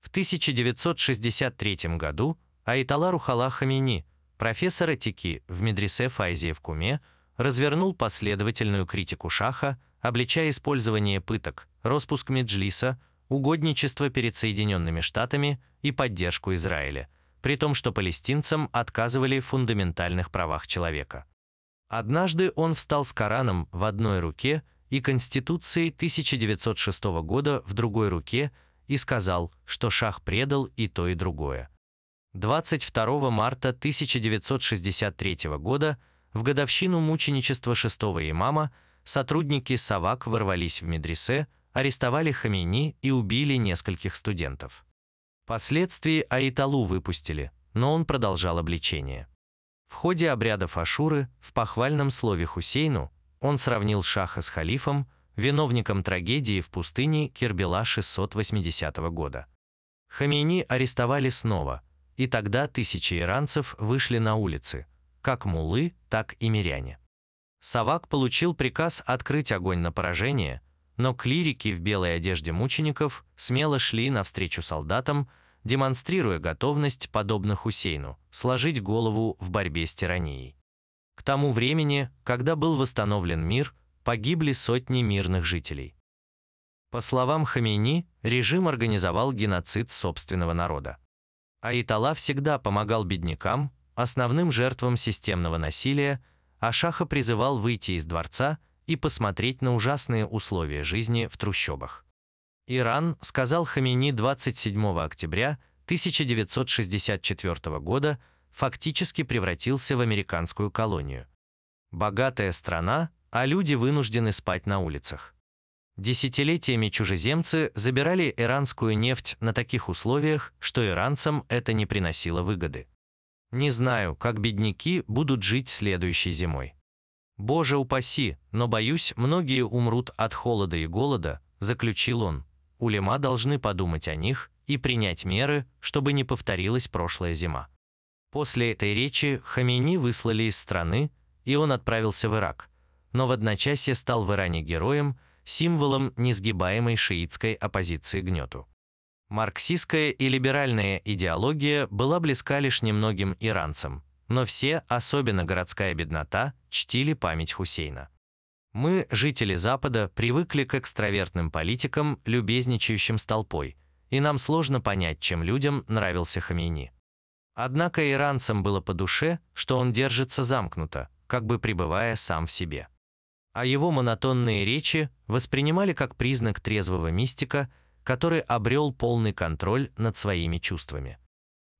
A: В 1963 году Айтала Рухала Хамини, профессор этики в медресе Файзии в Куме, развернул последовательную критику Шаха, обличая использование пыток, распуск Меджлиса, угодничество перед Соединенными Штатами и поддержку Израиля, при том, что палестинцам отказывали в фундаментальных правах человека. Однажды он встал с Кораном в одной руке и Конституцией 1906 года в другой руке и сказал, что Шах предал и то, и другое. 22 марта 1963 года, в годовщину мученичества шестого имама, сотрудники Савак ворвались в медресе, арестовали Хамини и убили нескольких студентов. Впоследствии Аиталу выпустили, но он продолжал обличение. В ходе обрядов Ашуры, в похвальном слове Хусейну, он сравнил Шаха с халифом, виновником трагедии в пустыне Кербела 680 года. Хамейни арестовали снова, и тогда тысячи иранцев вышли на улицы, как мулы, так и миряне. Савак получил приказ открыть огонь на поражение, но клирики в белой одежде мучеников смело шли навстречу солдатам, демонстрируя готовность, подобно Хусейну, сложить голову в борьбе с тиранией. К тому времени, когда был восстановлен мир, погибли сотни мирных жителей. По словам Хамейни, режим организовал геноцид собственного народа. Аитала всегда помогал беднякам, основным жертвам системного насилия, а Шаха призывал выйти из дворца и посмотреть на ужасные условия жизни в трущобах. Иран, сказал Хамейни 27 октября 1964 года, фактически превратился в американскую колонию. Богатая страна, а люди вынуждены спать на улицах. Десятилетиями чужеземцы забирали иранскую нефть на таких условиях, что иранцам это не приносило выгоды. Не знаю, как бедняки будут жить следующей зимой. Боже упаси, но боюсь, многие умрут от холода и голода, заключил он. Улема должны подумать о них и принять меры, чтобы не повторилась прошлая зима. После этой речи Хамини выслали из страны, и он отправился в Ирак, но в одночасье стал в Иране героем, символом несгибаемой шиитской оппозиции гнету. Марксистская и либеральная идеология была близка лишь немногим иранцам, но все, особенно городская беднота, чтили память Хусейна. Мы, жители Запада, привыкли к экстравертным политикам, любезничающим с толпой, и нам сложно понять, чем людям нравился Хамейни. Однако иранцам было по душе, что он держится замкнуто, как бы пребывая сам в себе а его монотонные речи воспринимали как признак трезвого мистика, который обрел полный контроль над своими чувствами.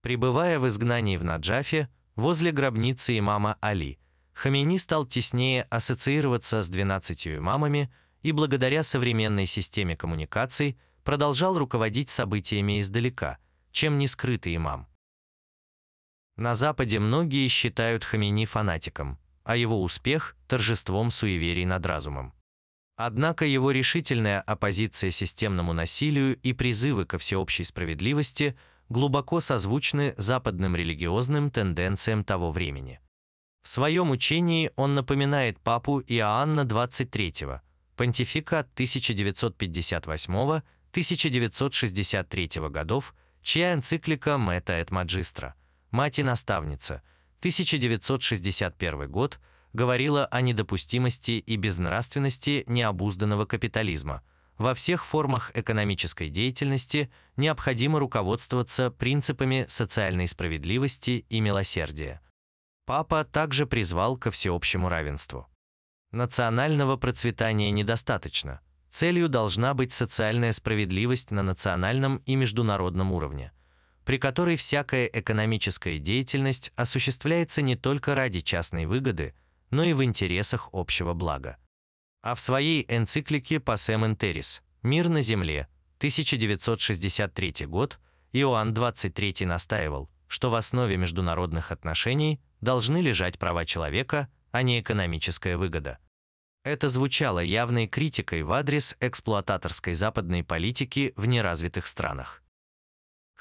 A: Пребывая в изгнании в Наджафе, возле гробницы имама Али, Хамейни стал теснее ассоциироваться с двенадцатью имамами и благодаря современной системе коммуникаций продолжал руководить событиями издалека, чем не скрытый имам. На Западе многие считают Хамини фанатиком, а его успех – торжеством суеверий над разумом. Однако его решительная оппозиция системному насилию и призывы ко всеобщей справедливости глубоко созвучны западным религиозным тенденциям того времени. В своем учении он напоминает папу Иоанна XXIII, понтифика 1958-1963 годов, чья энциклика «Мета et Magistra» «Мать и наставница» 1961 год говорила о недопустимости и безнравственности необузданного капитализма. Во всех формах экономической деятельности необходимо руководствоваться принципами социальной справедливости и милосердия. Папа также призвал ко всеобщему равенству. Национального процветания недостаточно. Целью должна быть социальная справедливость на национальном и международном уровне, при которой всякая экономическая деятельность осуществляется не только ради частной выгоды, но и в интересах общего блага. А в своей энциклике «Пассем Интерис» «Мир на Земле» 1963 год Иоанн XXIII настаивал, что в основе международных отношений должны лежать права человека, а не экономическая выгода. Это звучало явной критикой в адрес эксплуататорской западной политики в неразвитых странах.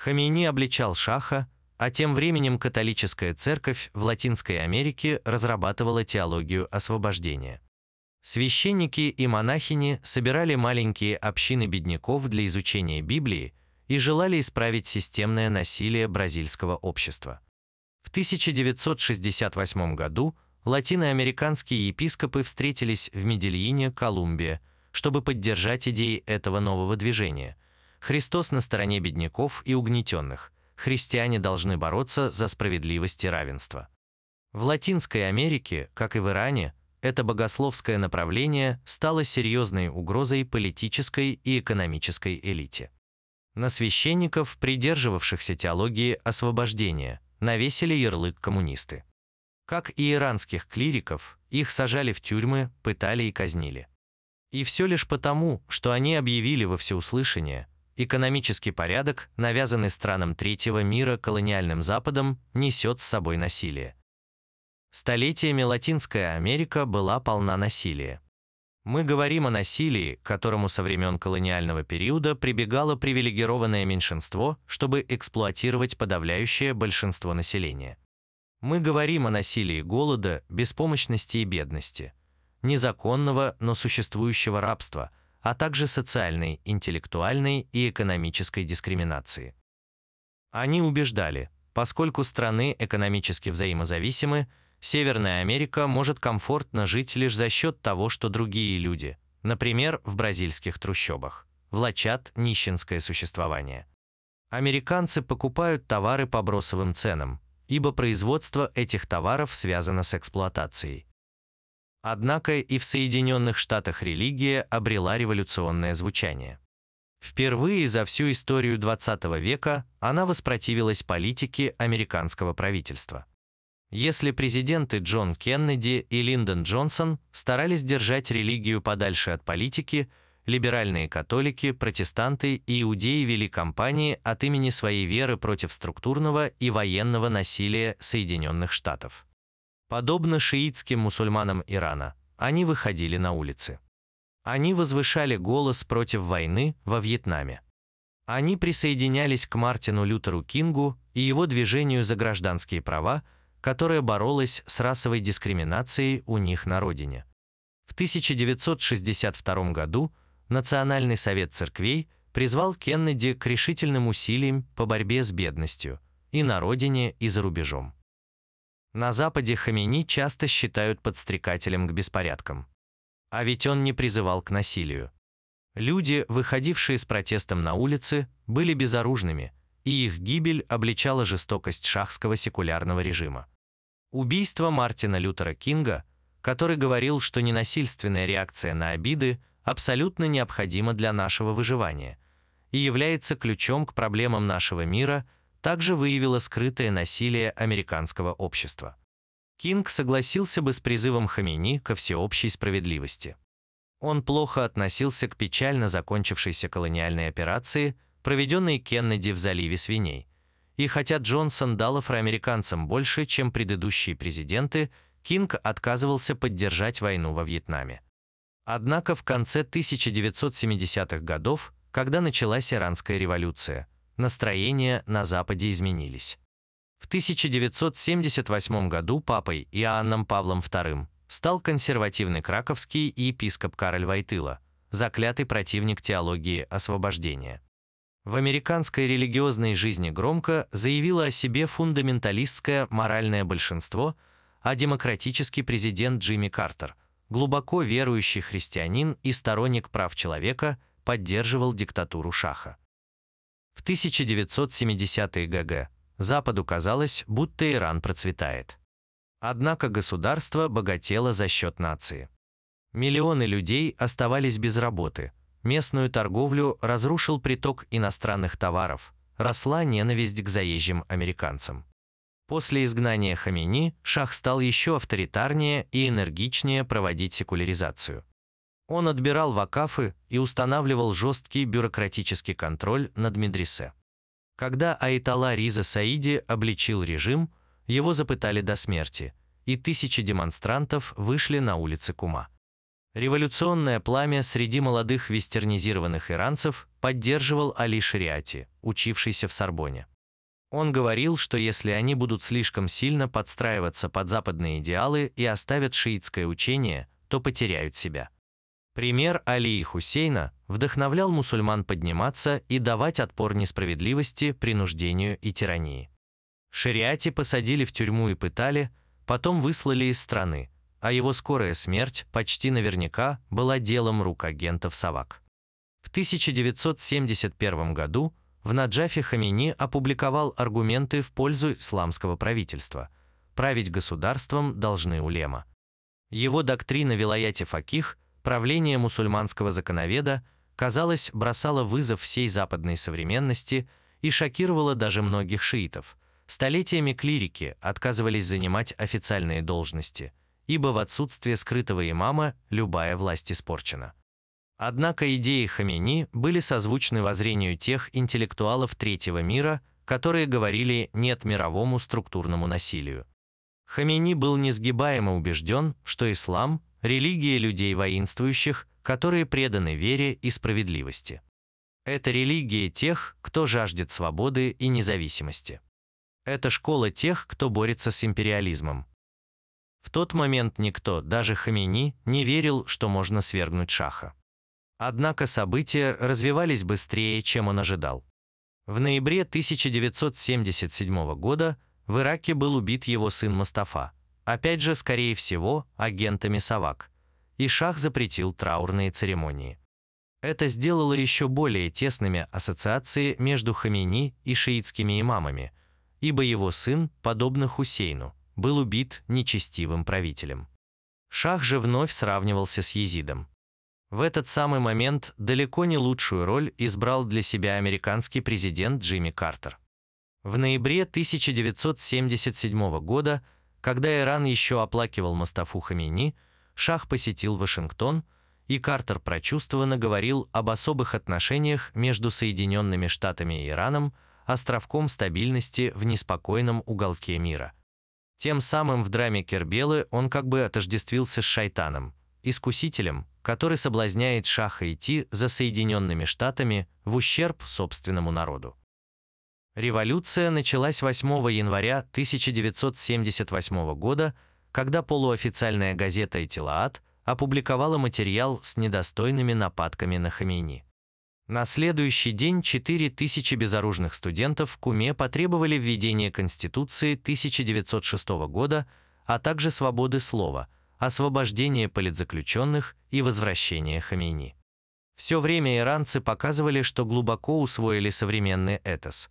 A: Хамини обличал Шаха, а тем временем католическая церковь в Латинской Америке разрабатывала теологию освобождения. Священники и монахини собирали маленькие общины бедняков для изучения Библии и желали исправить системное насилие бразильского общества. В 1968 году латиноамериканские епископы встретились в Медельине, Колумбия, чтобы поддержать идеи этого нового движения. Христос на стороне бедняков и угнетенных. Христиане должны бороться за справедливость и равенство. В Латинской Америке, как и в Иране, это богословское направление стало серьезной угрозой политической и экономической элите. На священников, придерживавшихся теологии освобождения, навесили ярлык коммунисты. Как и иранских клириков, их сажали в тюрьмы, пытали и казнили. И все лишь потому, что они объявили во всеуслышание, экономический порядок, навязанный странам третьего мира колониальным Западом, несет с собой насилие. Столетиями Латинская Америка была полна насилия. Мы говорим о насилии, которому со времен колониального периода прибегало привилегированное меньшинство, чтобы эксплуатировать подавляющее большинство населения. Мы говорим о насилии голода, беспомощности и бедности, незаконного, но существующего рабства, а также социальной, интеллектуальной и экономической дискриминации. Они убеждали, поскольку страны экономически взаимозависимы, Северная Америка может комфортно жить лишь за счет того, что другие люди, например, в бразильских трущобах, влачат нищенское существование. Американцы покупают товары по бросовым ценам, ибо производство этих товаров связано с эксплуатацией. Однако и в Соединенных Штатах религия обрела революционное звучание. Впервые за всю историю XX века она воспротивилась политике американского правительства. Если президенты Джон Кеннеди и Линдон Джонсон старались держать религию подальше от политики, либеральные католики, протестанты и иудеи вели кампании от имени своей веры против структурного и военного насилия Соединенных Штатов. Подобно шиитским мусульманам Ирана, они выходили на улицы. Они возвышали голос против войны во Вьетнаме. Они присоединялись к Мартину Лютеру Кингу и его движению за гражданские права, которая боролась с расовой дискриминацией у них на родине. В 1962 году Национальный совет церквей призвал Кеннеди к решительным усилиям по борьбе с бедностью и на родине, и за рубежом. На Западе Хамини часто считают подстрекателем к беспорядкам. А ведь он не призывал к насилию. Люди, выходившие с протестом на улицы, были безоружными, и их гибель обличала жестокость шахского секулярного режима. Убийство Мартина Лютера Кинга, который говорил, что ненасильственная реакция на обиды абсолютно необходима для нашего выживания и является ключом к проблемам нашего мира, также выявило скрытое насилие американского общества. Кинг согласился бы с призывом Хамини ко всеобщей справедливости. Он плохо относился к печально закончившейся колониальной операции, проведенной Кеннеди в заливе свиней. И хотя Джонсон дал афроамериканцам больше, чем предыдущие президенты, Кинг отказывался поддержать войну во Вьетнаме. Однако в конце 1970-х годов, когда началась Иранская революция, настроения на Западе изменились. В 1978 году папой Иоанном Павлом II стал консервативный краковский епископ Кароль Войтыла, заклятый противник теологии освобождения. В американской религиозной жизни громко заявило о себе фундаменталистское моральное большинство, а демократический президент Джимми Картер, глубоко верующий христианин и сторонник прав человека, поддерживал диктатуру Шаха. В 1970-е ГГ Западу казалось, будто Иран процветает. Однако государство богатело за счет нации. Миллионы людей оставались без работы, местную торговлю разрушил приток иностранных товаров, росла ненависть к заезжим американцам. После изгнания Хамини шах стал еще авторитарнее и энергичнее проводить секуляризацию. Он отбирал вакафы и устанавливал жесткий бюрократический контроль над медресе. Когда Айтала Риза Саиди обличил режим, его запытали до смерти, и тысячи демонстрантов вышли на улицы Кума. Революционное пламя среди молодых вестернизированных иранцев поддерживал Али Шариати, учившийся в Сорбоне. Он говорил, что если они будут слишком сильно подстраиваться под западные идеалы и оставят шиитское учение, то потеряют себя. Пример Али Хусейна вдохновлял мусульман подниматься и давать отпор несправедливости, принуждению и тирании. Шариати посадили в тюрьму и пытали, потом выслали из страны, а его скорая смерть почти наверняка была делом рук агентов Савак. В 1971 году в Наджафе Хамини опубликовал аргументы в пользу исламского правительства. Править государством должны улема. Его доктрина Вилаяти Факих, правление мусульманского законоведа, казалось, бросала вызов всей западной современности и шокировала даже многих шиитов. Столетиями клирики отказывались занимать официальные должности, ибо в отсутствие скрытого имама любая власть испорчена. Однако идеи Хамени были созвучны воззрению тех интеллектуалов третьего мира, которые говорили «нет мировому структурному насилию». Хамени был несгибаемо убежден, что ислам – религия людей воинствующих, которые преданы вере и справедливости. Это религия тех, кто жаждет свободы и независимости. Это школа тех, кто борется с империализмом. В тот момент никто, даже Хамени, не верил, что можно свергнуть шаха. Однако события развивались быстрее, чем он ожидал. В ноябре 1977 года в Ираке был убит его сын Мустафа, опять же, скорее всего, агентами Савак, и шах запретил траурные церемонии. Это сделало еще более тесными ассоциации между Хамини и шиитскими имамами, ибо его сын, подобно Хусейну, был убит нечестивым правителем. Шах же вновь сравнивался с Езидом. В этот самый момент далеко не лучшую роль избрал для себя американский президент Джимми Картер. В ноябре 1977 года, когда Иран еще оплакивал Мустафу Хамини, Шах посетил Вашингтон, и Картер прочувствованно говорил об особых отношениях между Соединенными Штатами и Ираном, островком стабильности в неспокойном уголке мира. Тем самым в драме Кербелы он как бы отождествился с шайтаном, искусителем, который соблазняет Шаха идти за Соединенными Штатами в ущерб собственному народу. Революция началась 8 января 1978 года, когда полуофициальная газета «Этилаат» опубликовала материал с недостойными нападками на Хамини. На следующий день 4000 безоружных студентов в Куме потребовали введения Конституции 1906 года, а также свободы слова – освобождение политзаключенных и возвращение Хамейни. Все время иранцы показывали, что глубоко усвоили современный этос,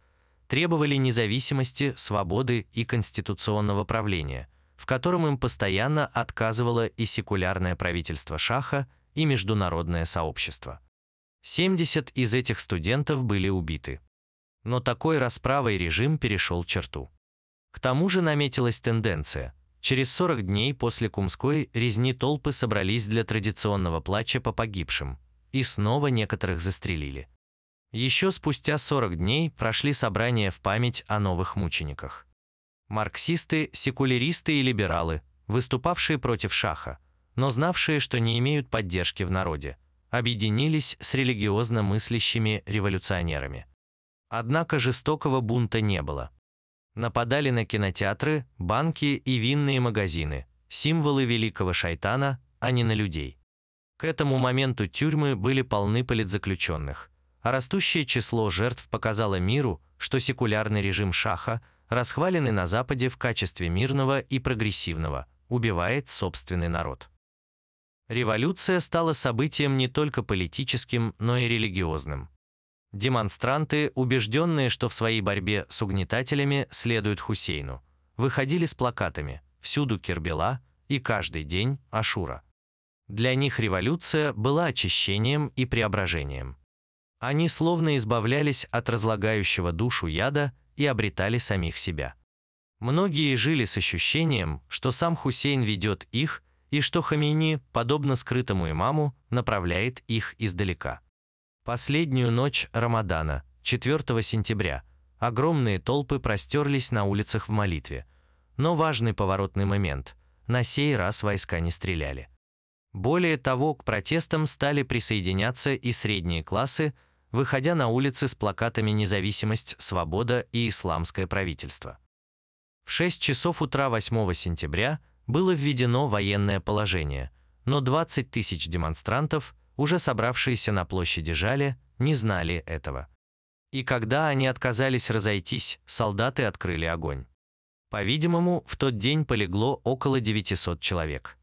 A: требовали независимости, свободы и конституционного правления, в котором им постоянно отказывало и секулярное правительство Шаха, и международное сообщество. 70 из этих студентов были убиты. Но такой расправой режим перешел черту. К тому же наметилась тенденция – через 40 дней после Кумской резни толпы собрались для традиционного плача по погибшим, и снова некоторых застрелили. Еще спустя 40 дней прошли собрания в память о новых мучениках. Марксисты, секуляристы и либералы, выступавшие против шаха, но знавшие, что не имеют поддержки в народе, объединились с религиозно мыслящими революционерами. Однако жестокого бунта не было. Нападали на кинотеатры, банки и винные магазины, символы великого шайтана, а не на людей. К этому моменту тюрьмы были полны политзаключенных, а растущее число жертв показало миру, что секулярный режим шаха, расхваленный на Западе в качестве мирного и прогрессивного, убивает собственный народ. Революция стала событием не только политическим, но и религиозным. Демонстранты, убежденные, что в своей борьбе с угнетателями следуют Хусейну, выходили с плакатами «Всюду Кербела» и «Каждый день Ашура». Для них революция была очищением и преображением. Они словно избавлялись от разлагающего душу яда и обретали самих себя. Многие жили с ощущением, что сам Хусейн ведет их и что Хамейни, подобно скрытому имаму, направляет их издалека. Последнюю ночь Рамадана, 4 сентября, огромные толпы простерлись на улицах в молитве. Но важный поворотный момент – на сей раз войска не стреляли. Более того, к протестам стали присоединяться и средние классы, выходя на улицы с плакатами «Независимость, свобода и исламское правительство». В 6 часов утра 8 сентября было введено военное положение, но 20 тысяч демонстрантов, уже собравшиеся на площади Жали, не знали этого. И когда они отказались разойтись, солдаты открыли огонь. По-видимому, в тот день полегло около 900 человек.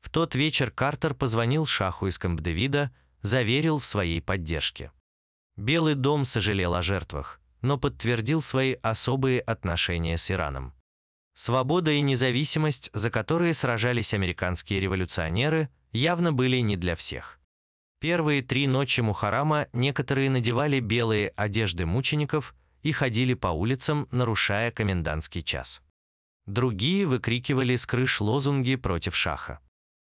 A: В тот вечер Картер позвонил шаху из Камп-Девида, заверил в своей поддержке. Белый дом сожалел о жертвах, но подтвердил свои особые отношения с Ираном. Свобода и независимость, за которые сражались американские революционеры, явно были не для всех. Первые три ночи Мухарама некоторые надевали белые одежды мучеников и ходили по улицам, нарушая комендантский час. Другие выкрикивали с крыш лозунги против шаха.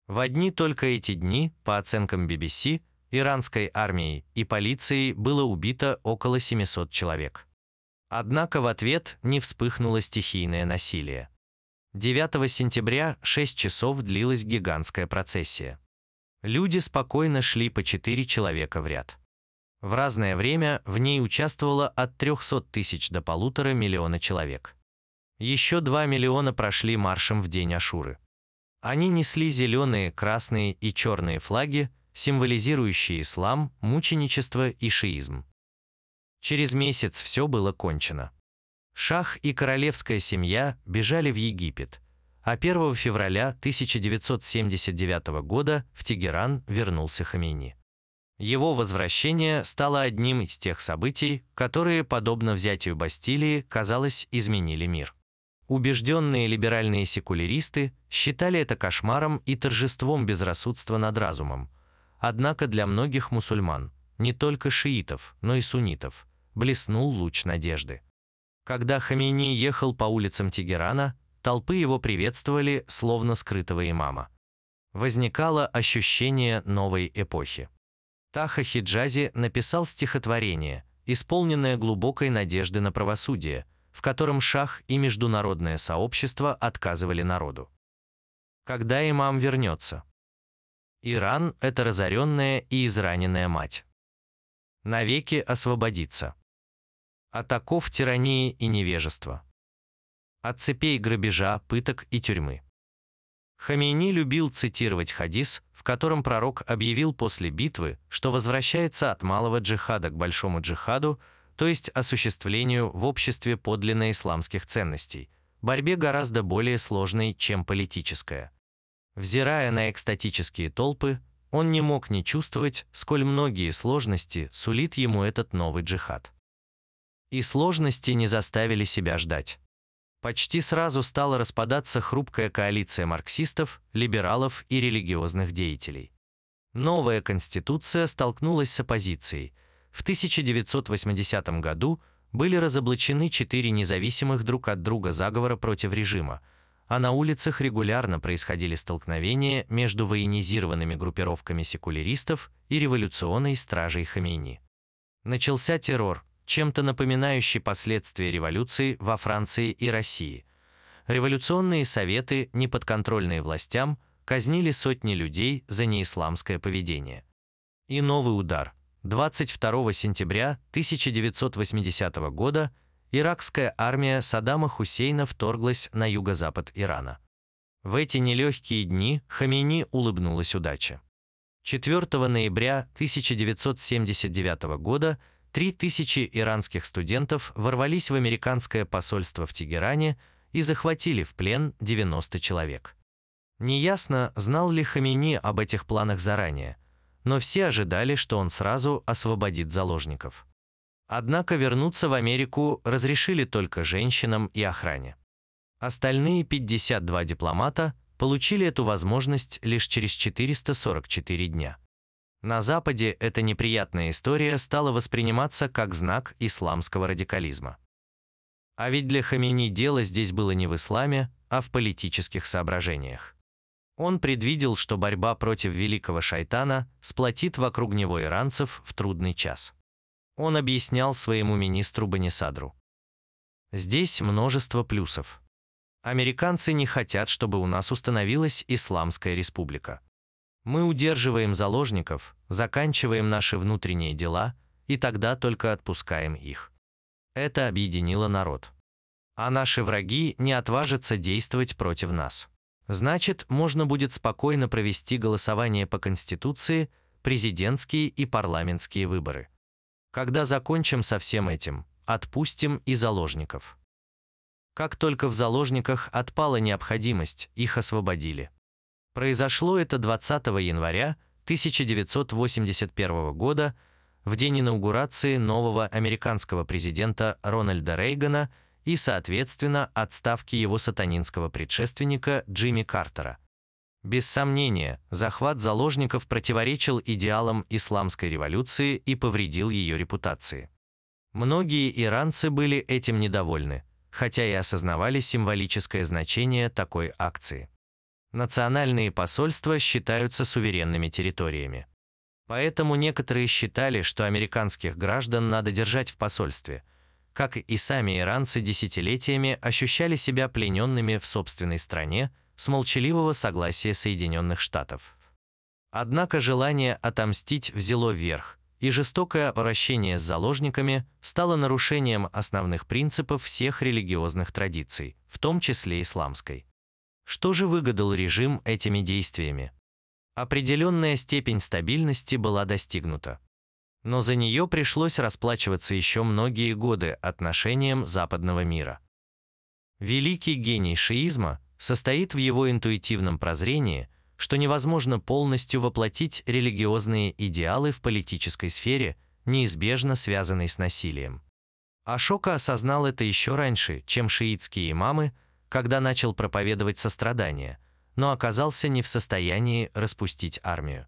A: В одни только эти дни, по оценкам BBC, иранской армией и полицией было убито около 700 человек. Однако в ответ не вспыхнуло стихийное насилие. 9 сентября 6 часов длилась гигантская процессия. Люди спокойно шли по 4 человека в ряд. В разное время в ней участвовало от 300 тысяч до полутора миллиона человек. Еще 2 миллиона прошли маршем в день Ашуры. Они несли зеленые, красные и черные флаги, символизирующие ислам, мученичество и шиизм. Через месяц все было кончено. Шах и королевская семья бежали в Египет, а 1 февраля 1979 года в Тегеран вернулся Хамейни. Его возвращение стало одним из тех событий, которые, подобно взятию Бастилии, казалось, изменили мир. Убежденные либеральные секуляристы считали это кошмаром и торжеством безрассудства над разумом, Однако для многих мусульман, не только шиитов, но и суннитов, блеснул луч надежды. Когда Хамейни ехал по улицам Тегерана, толпы его приветствовали, словно скрытого имама. Возникало ощущение новой эпохи. Таха Хиджази написал стихотворение, исполненное глубокой надежды на правосудие, в котором шах и международное сообщество отказывали народу. Когда имам вернется? Иран – это разоренная и израненная мать. Навеки освободиться. От оков тирании и невежества. От цепей грабежа, пыток и тюрьмы. Хамейни любил цитировать хадис, в котором пророк объявил после битвы, что возвращается от малого джихада к большому джихаду, то есть осуществлению в обществе подлинно исламских ценностей, борьбе гораздо более сложной, чем политическая. Взирая на экстатические толпы, он не мог не чувствовать, сколь многие сложности сулит ему этот новый джихад. И сложности не заставили себя ждать. Почти сразу стала распадаться хрупкая коалиция марксистов, либералов и религиозных деятелей. Новая конституция столкнулась с оппозицией. В 1980 году были разоблачены четыре независимых друг от друга заговора против режима, а на улицах регулярно происходили столкновения между военизированными группировками секуляристов и революционной стражей Хамейни. Начался террор, чем-то напоминающий последствия революции во Франции и России. Революционные советы, неподконтрольные властям, казнили сотни людей за неисламское поведение. И новый удар. 22 сентября 1980 года иракская армия Саддама Хусейна вторглась на юго-запад Ирана. В эти нелегкие дни Хамейни улыбнулась удача. 4 ноября 1979 года 3000 иранских студентов ворвались в американское посольство в Тегеране и захватили в плен 90 человек. Неясно, знал ли Хамейни об этих планах заранее, но все ожидали, что он сразу освободит заложников. Однако вернуться в Америку разрешили только женщинам и охране. Остальные 52 дипломата получили эту возможность лишь через 444 дня. На Западе эта неприятная история стала восприниматься как знак исламского радикализма. А ведь для Хамини дело здесь было не в исламе, а в политических соображениях. Он предвидел, что борьба против великого шайтана сплотит вокруг него иранцев в трудный час. Он объяснял своему министру Банисадру. Здесь множество плюсов. Американцы не хотят, чтобы у нас установилась Исламская республика. Мы удерживаем заложников, заканчиваем наши внутренние дела и тогда только отпускаем их. Это объединило народ. А наши враги не отважатся действовать против нас. Значит, можно будет спокойно провести голосование по Конституции, президентские и парламентские выборы. Когда закончим со всем этим, отпустим и заложников. Как только в заложниках отпала необходимость, их освободили. Произошло это 20 января 1981 года, в день инаугурации нового американского президента Рональда Рейгана и, соответственно, отставки его сатанинского предшественника Джимми Картера. Без сомнения, захват заложников противоречил идеалам исламской революции и повредил ее репутации. Многие иранцы были этим недовольны, хотя и осознавали символическое значение такой акции. Национальные посольства считаются суверенными территориями. Поэтому некоторые считали, что американских граждан надо держать в посольстве, как и сами иранцы десятилетиями ощущали себя плененными в собственной стране, с молчаливого согласия Соединенных Штатов. Однако желание отомстить взяло верх, и жестокое обращение с заложниками стало нарушением основных принципов всех религиозных традиций, в том числе исламской. Что же выгадал режим этими действиями? Определенная степень стабильности была достигнута. Но за нее пришлось расплачиваться еще многие годы отношениям западного мира. Великий гений шиизма состоит в его интуитивном прозрении, что невозможно полностью воплотить религиозные идеалы в политической сфере, неизбежно связанной с насилием. Ашока осознал это еще раньше, чем шиитские имамы, когда начал проповедовать сострадание, но оказался не в состоянии распустить армию.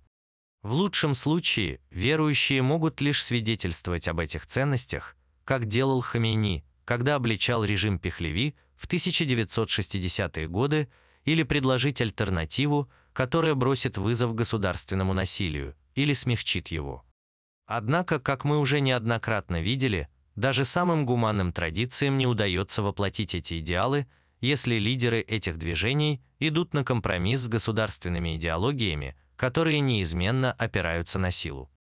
A: В лучшем случае верующие могут лишь свидетельствовать об этих ценностях, как делал Хамейни, когда обличал режим Пехлеви в 1960-е годы или предложить альтернативу, которая бросит вызов государственному насилию или смягчит его. Однако, как мы уже неоднократно видели, даже самым гуманным традициям не удается воплотить эти идеалы, если лидеры этих движений идут на компромисс с государственными идеологиями, которые неизменно опираются на силу.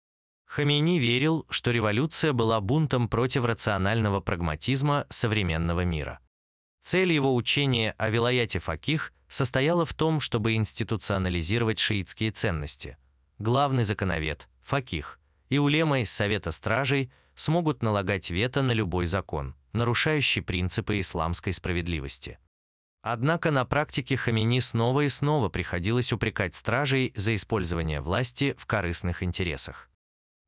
A: Хамейни верил, что революция была бунтом против рационального прагматизма современного мира. Цель его учения о вилаяте факих состояла в том, чтобы институционализировать шиитские ценности. Главный законовед, факих, и улема из Совета Стражей смогут налагать вето на любой закон, нарушающий принципы исламской справедливости. Однако на практике Хамини снова и снова приходилось упрекать стражей за использование власти в корыстных интересах.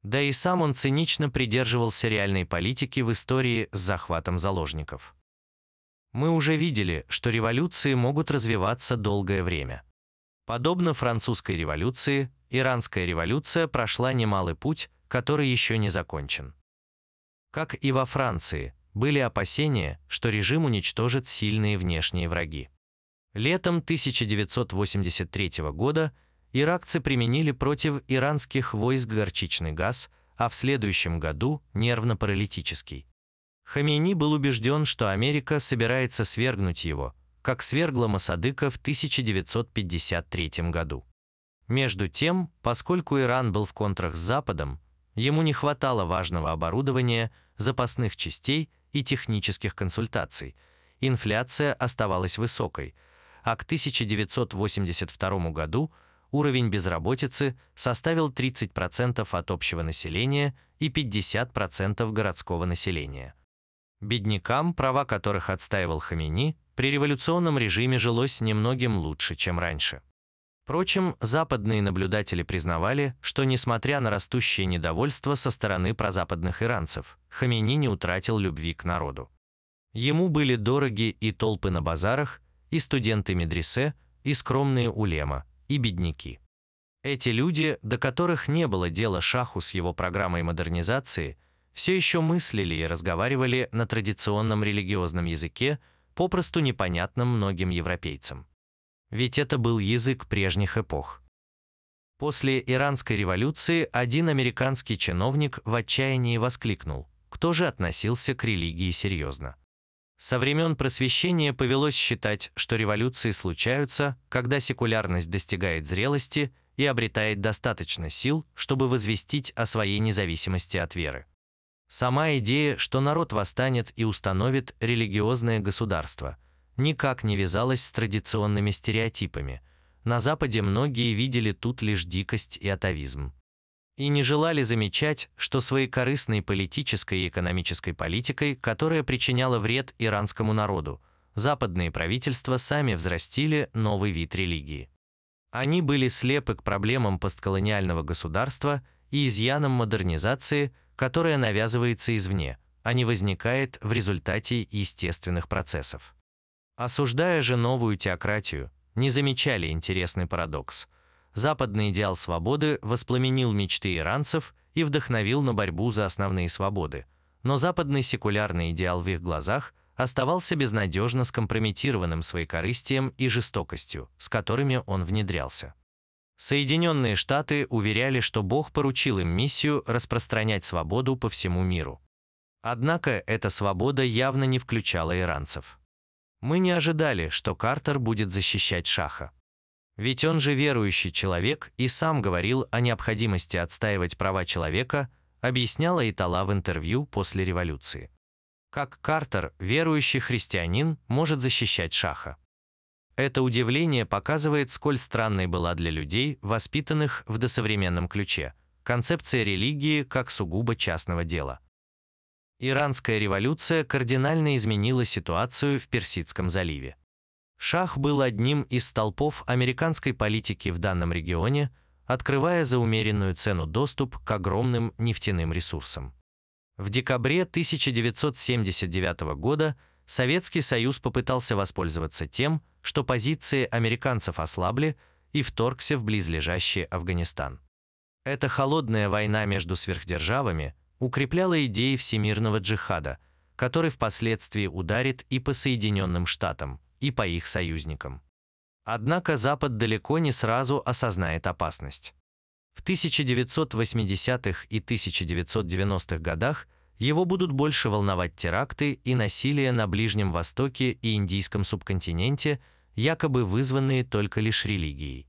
A: Да и сам он цинично придерживался реальной политики в истории с захватом заложников. Мы уже видели, что революции могут развиваться долгое время. Подобно французской революции, иранская революция прошла немалый путь, который еще не закончен. Как и во Франции, были опасения, что режим уничтожит сильные внешние враги. Летом 1983 года иракцы применили против иранских войск горчичный газ, а в следующем году – нервно-паралитический. Хамейни был убежден, что Америка собирается свергнуть его, как свергла Масадыка в 1953 году. Между тем, поскольку Иран был в контрах с Западом, ему не хватало важного оборудования, запасных частей и технических консультаций. Инфляция оставалась высокой, а к 1982 году уровень безработицы составил 30% от общего населения и 50% городского населения. Беднякам, права которых отстаивал Хамини, при революционном режиме жилось немногим лучше, чем раньше. Впрочем, западные наблюдатели признавали, что несмотря на растущее недовольство со стороны прозападных иранцев, Хамини не утратил любви к народу. Ему были дороги и толпы на базарах, и студенты медресе, и скромные улема, и бедняки. Эти люди, до которых не было дела шаху с его программой модернизации, все еще мыслили и разговаривали на традиционном религиозном языке, попросту непонятном многим европейцам. Ведь это был язык прежних эпох. После Иранской революции один американский чиновник в отчаянии воскликнул, кто же относился к религии серьезно. Со времен просвещения повелось считать, что революции случаются, когда секулярность достигает зрелости и обретает достаточно сил, чтобы возвестить о своей независимости от веры. Сама идея, что народ восстанет и установит религиозное государство, никак не вязалась с традиционными стереотипами. На Западе многие видели тут лишь дикость и атовизм. И не желали замечать, что своей корыстной политической и экономической политикой, которая причиняла вред иранскому народу, западные правительства сами взрастили новый вид религии. Они были слепы к проблемам постколониального государства и изъянам модернизации – которая навязывается извне, а не возникает в результате естественных процессов. Осуждая же новую теократию, не замечали интересный парадокс. Западный идеал свободы воспламенил мечты иранцев и вдохновил на борьбу за основные свободы, но западный секулярный идеал в их глазах оставался безнадежно скомпрометированным своей корыстием и жестокостью, с которыми он внедрялся. Соединенные Штаты уверяли, что Бог поручил им миссию распространять свободу по всему миру. Однако эта свобода явно не включала иранцев. Мы не ожидали, что Картер будет защищать Шаха. Ведь он же верующий человек и сам говорил о необходимости отстаивать права человека, объясняла Итала в интервью после революции. Как Картер, верующий христианин, может защищать Шаха? Это удивление показывает, сколь странной была для людей, воспитанных в досовременном ключе, концепция религии как сугубо частного дела. Иранская революция кардинально изменила ситуацию в Персидском заливе. Шах был одним из столпов американской политики в данном регионе, открывая за умеренную цену доступ к огромным нефтяным ресурсам. В декабре 1979 года Советский Союз попытался воспользоваться тем, что позиции американцев ослабли и вторгся в близлежащий Афганистан. Эта холодная война между сверхдержавами укрепляла идеи всемирного джихада, который впоследствии ударит и по Соединенным Штатам, и по их союзникам. Однако Запад далеко не сразу осознает опасность. В 1980-х и 1990-х годах его будут больше волновать теракты и насилие на Ближнем Востоке и Индийском субконтиненте – якобы вызванные только лишь религией.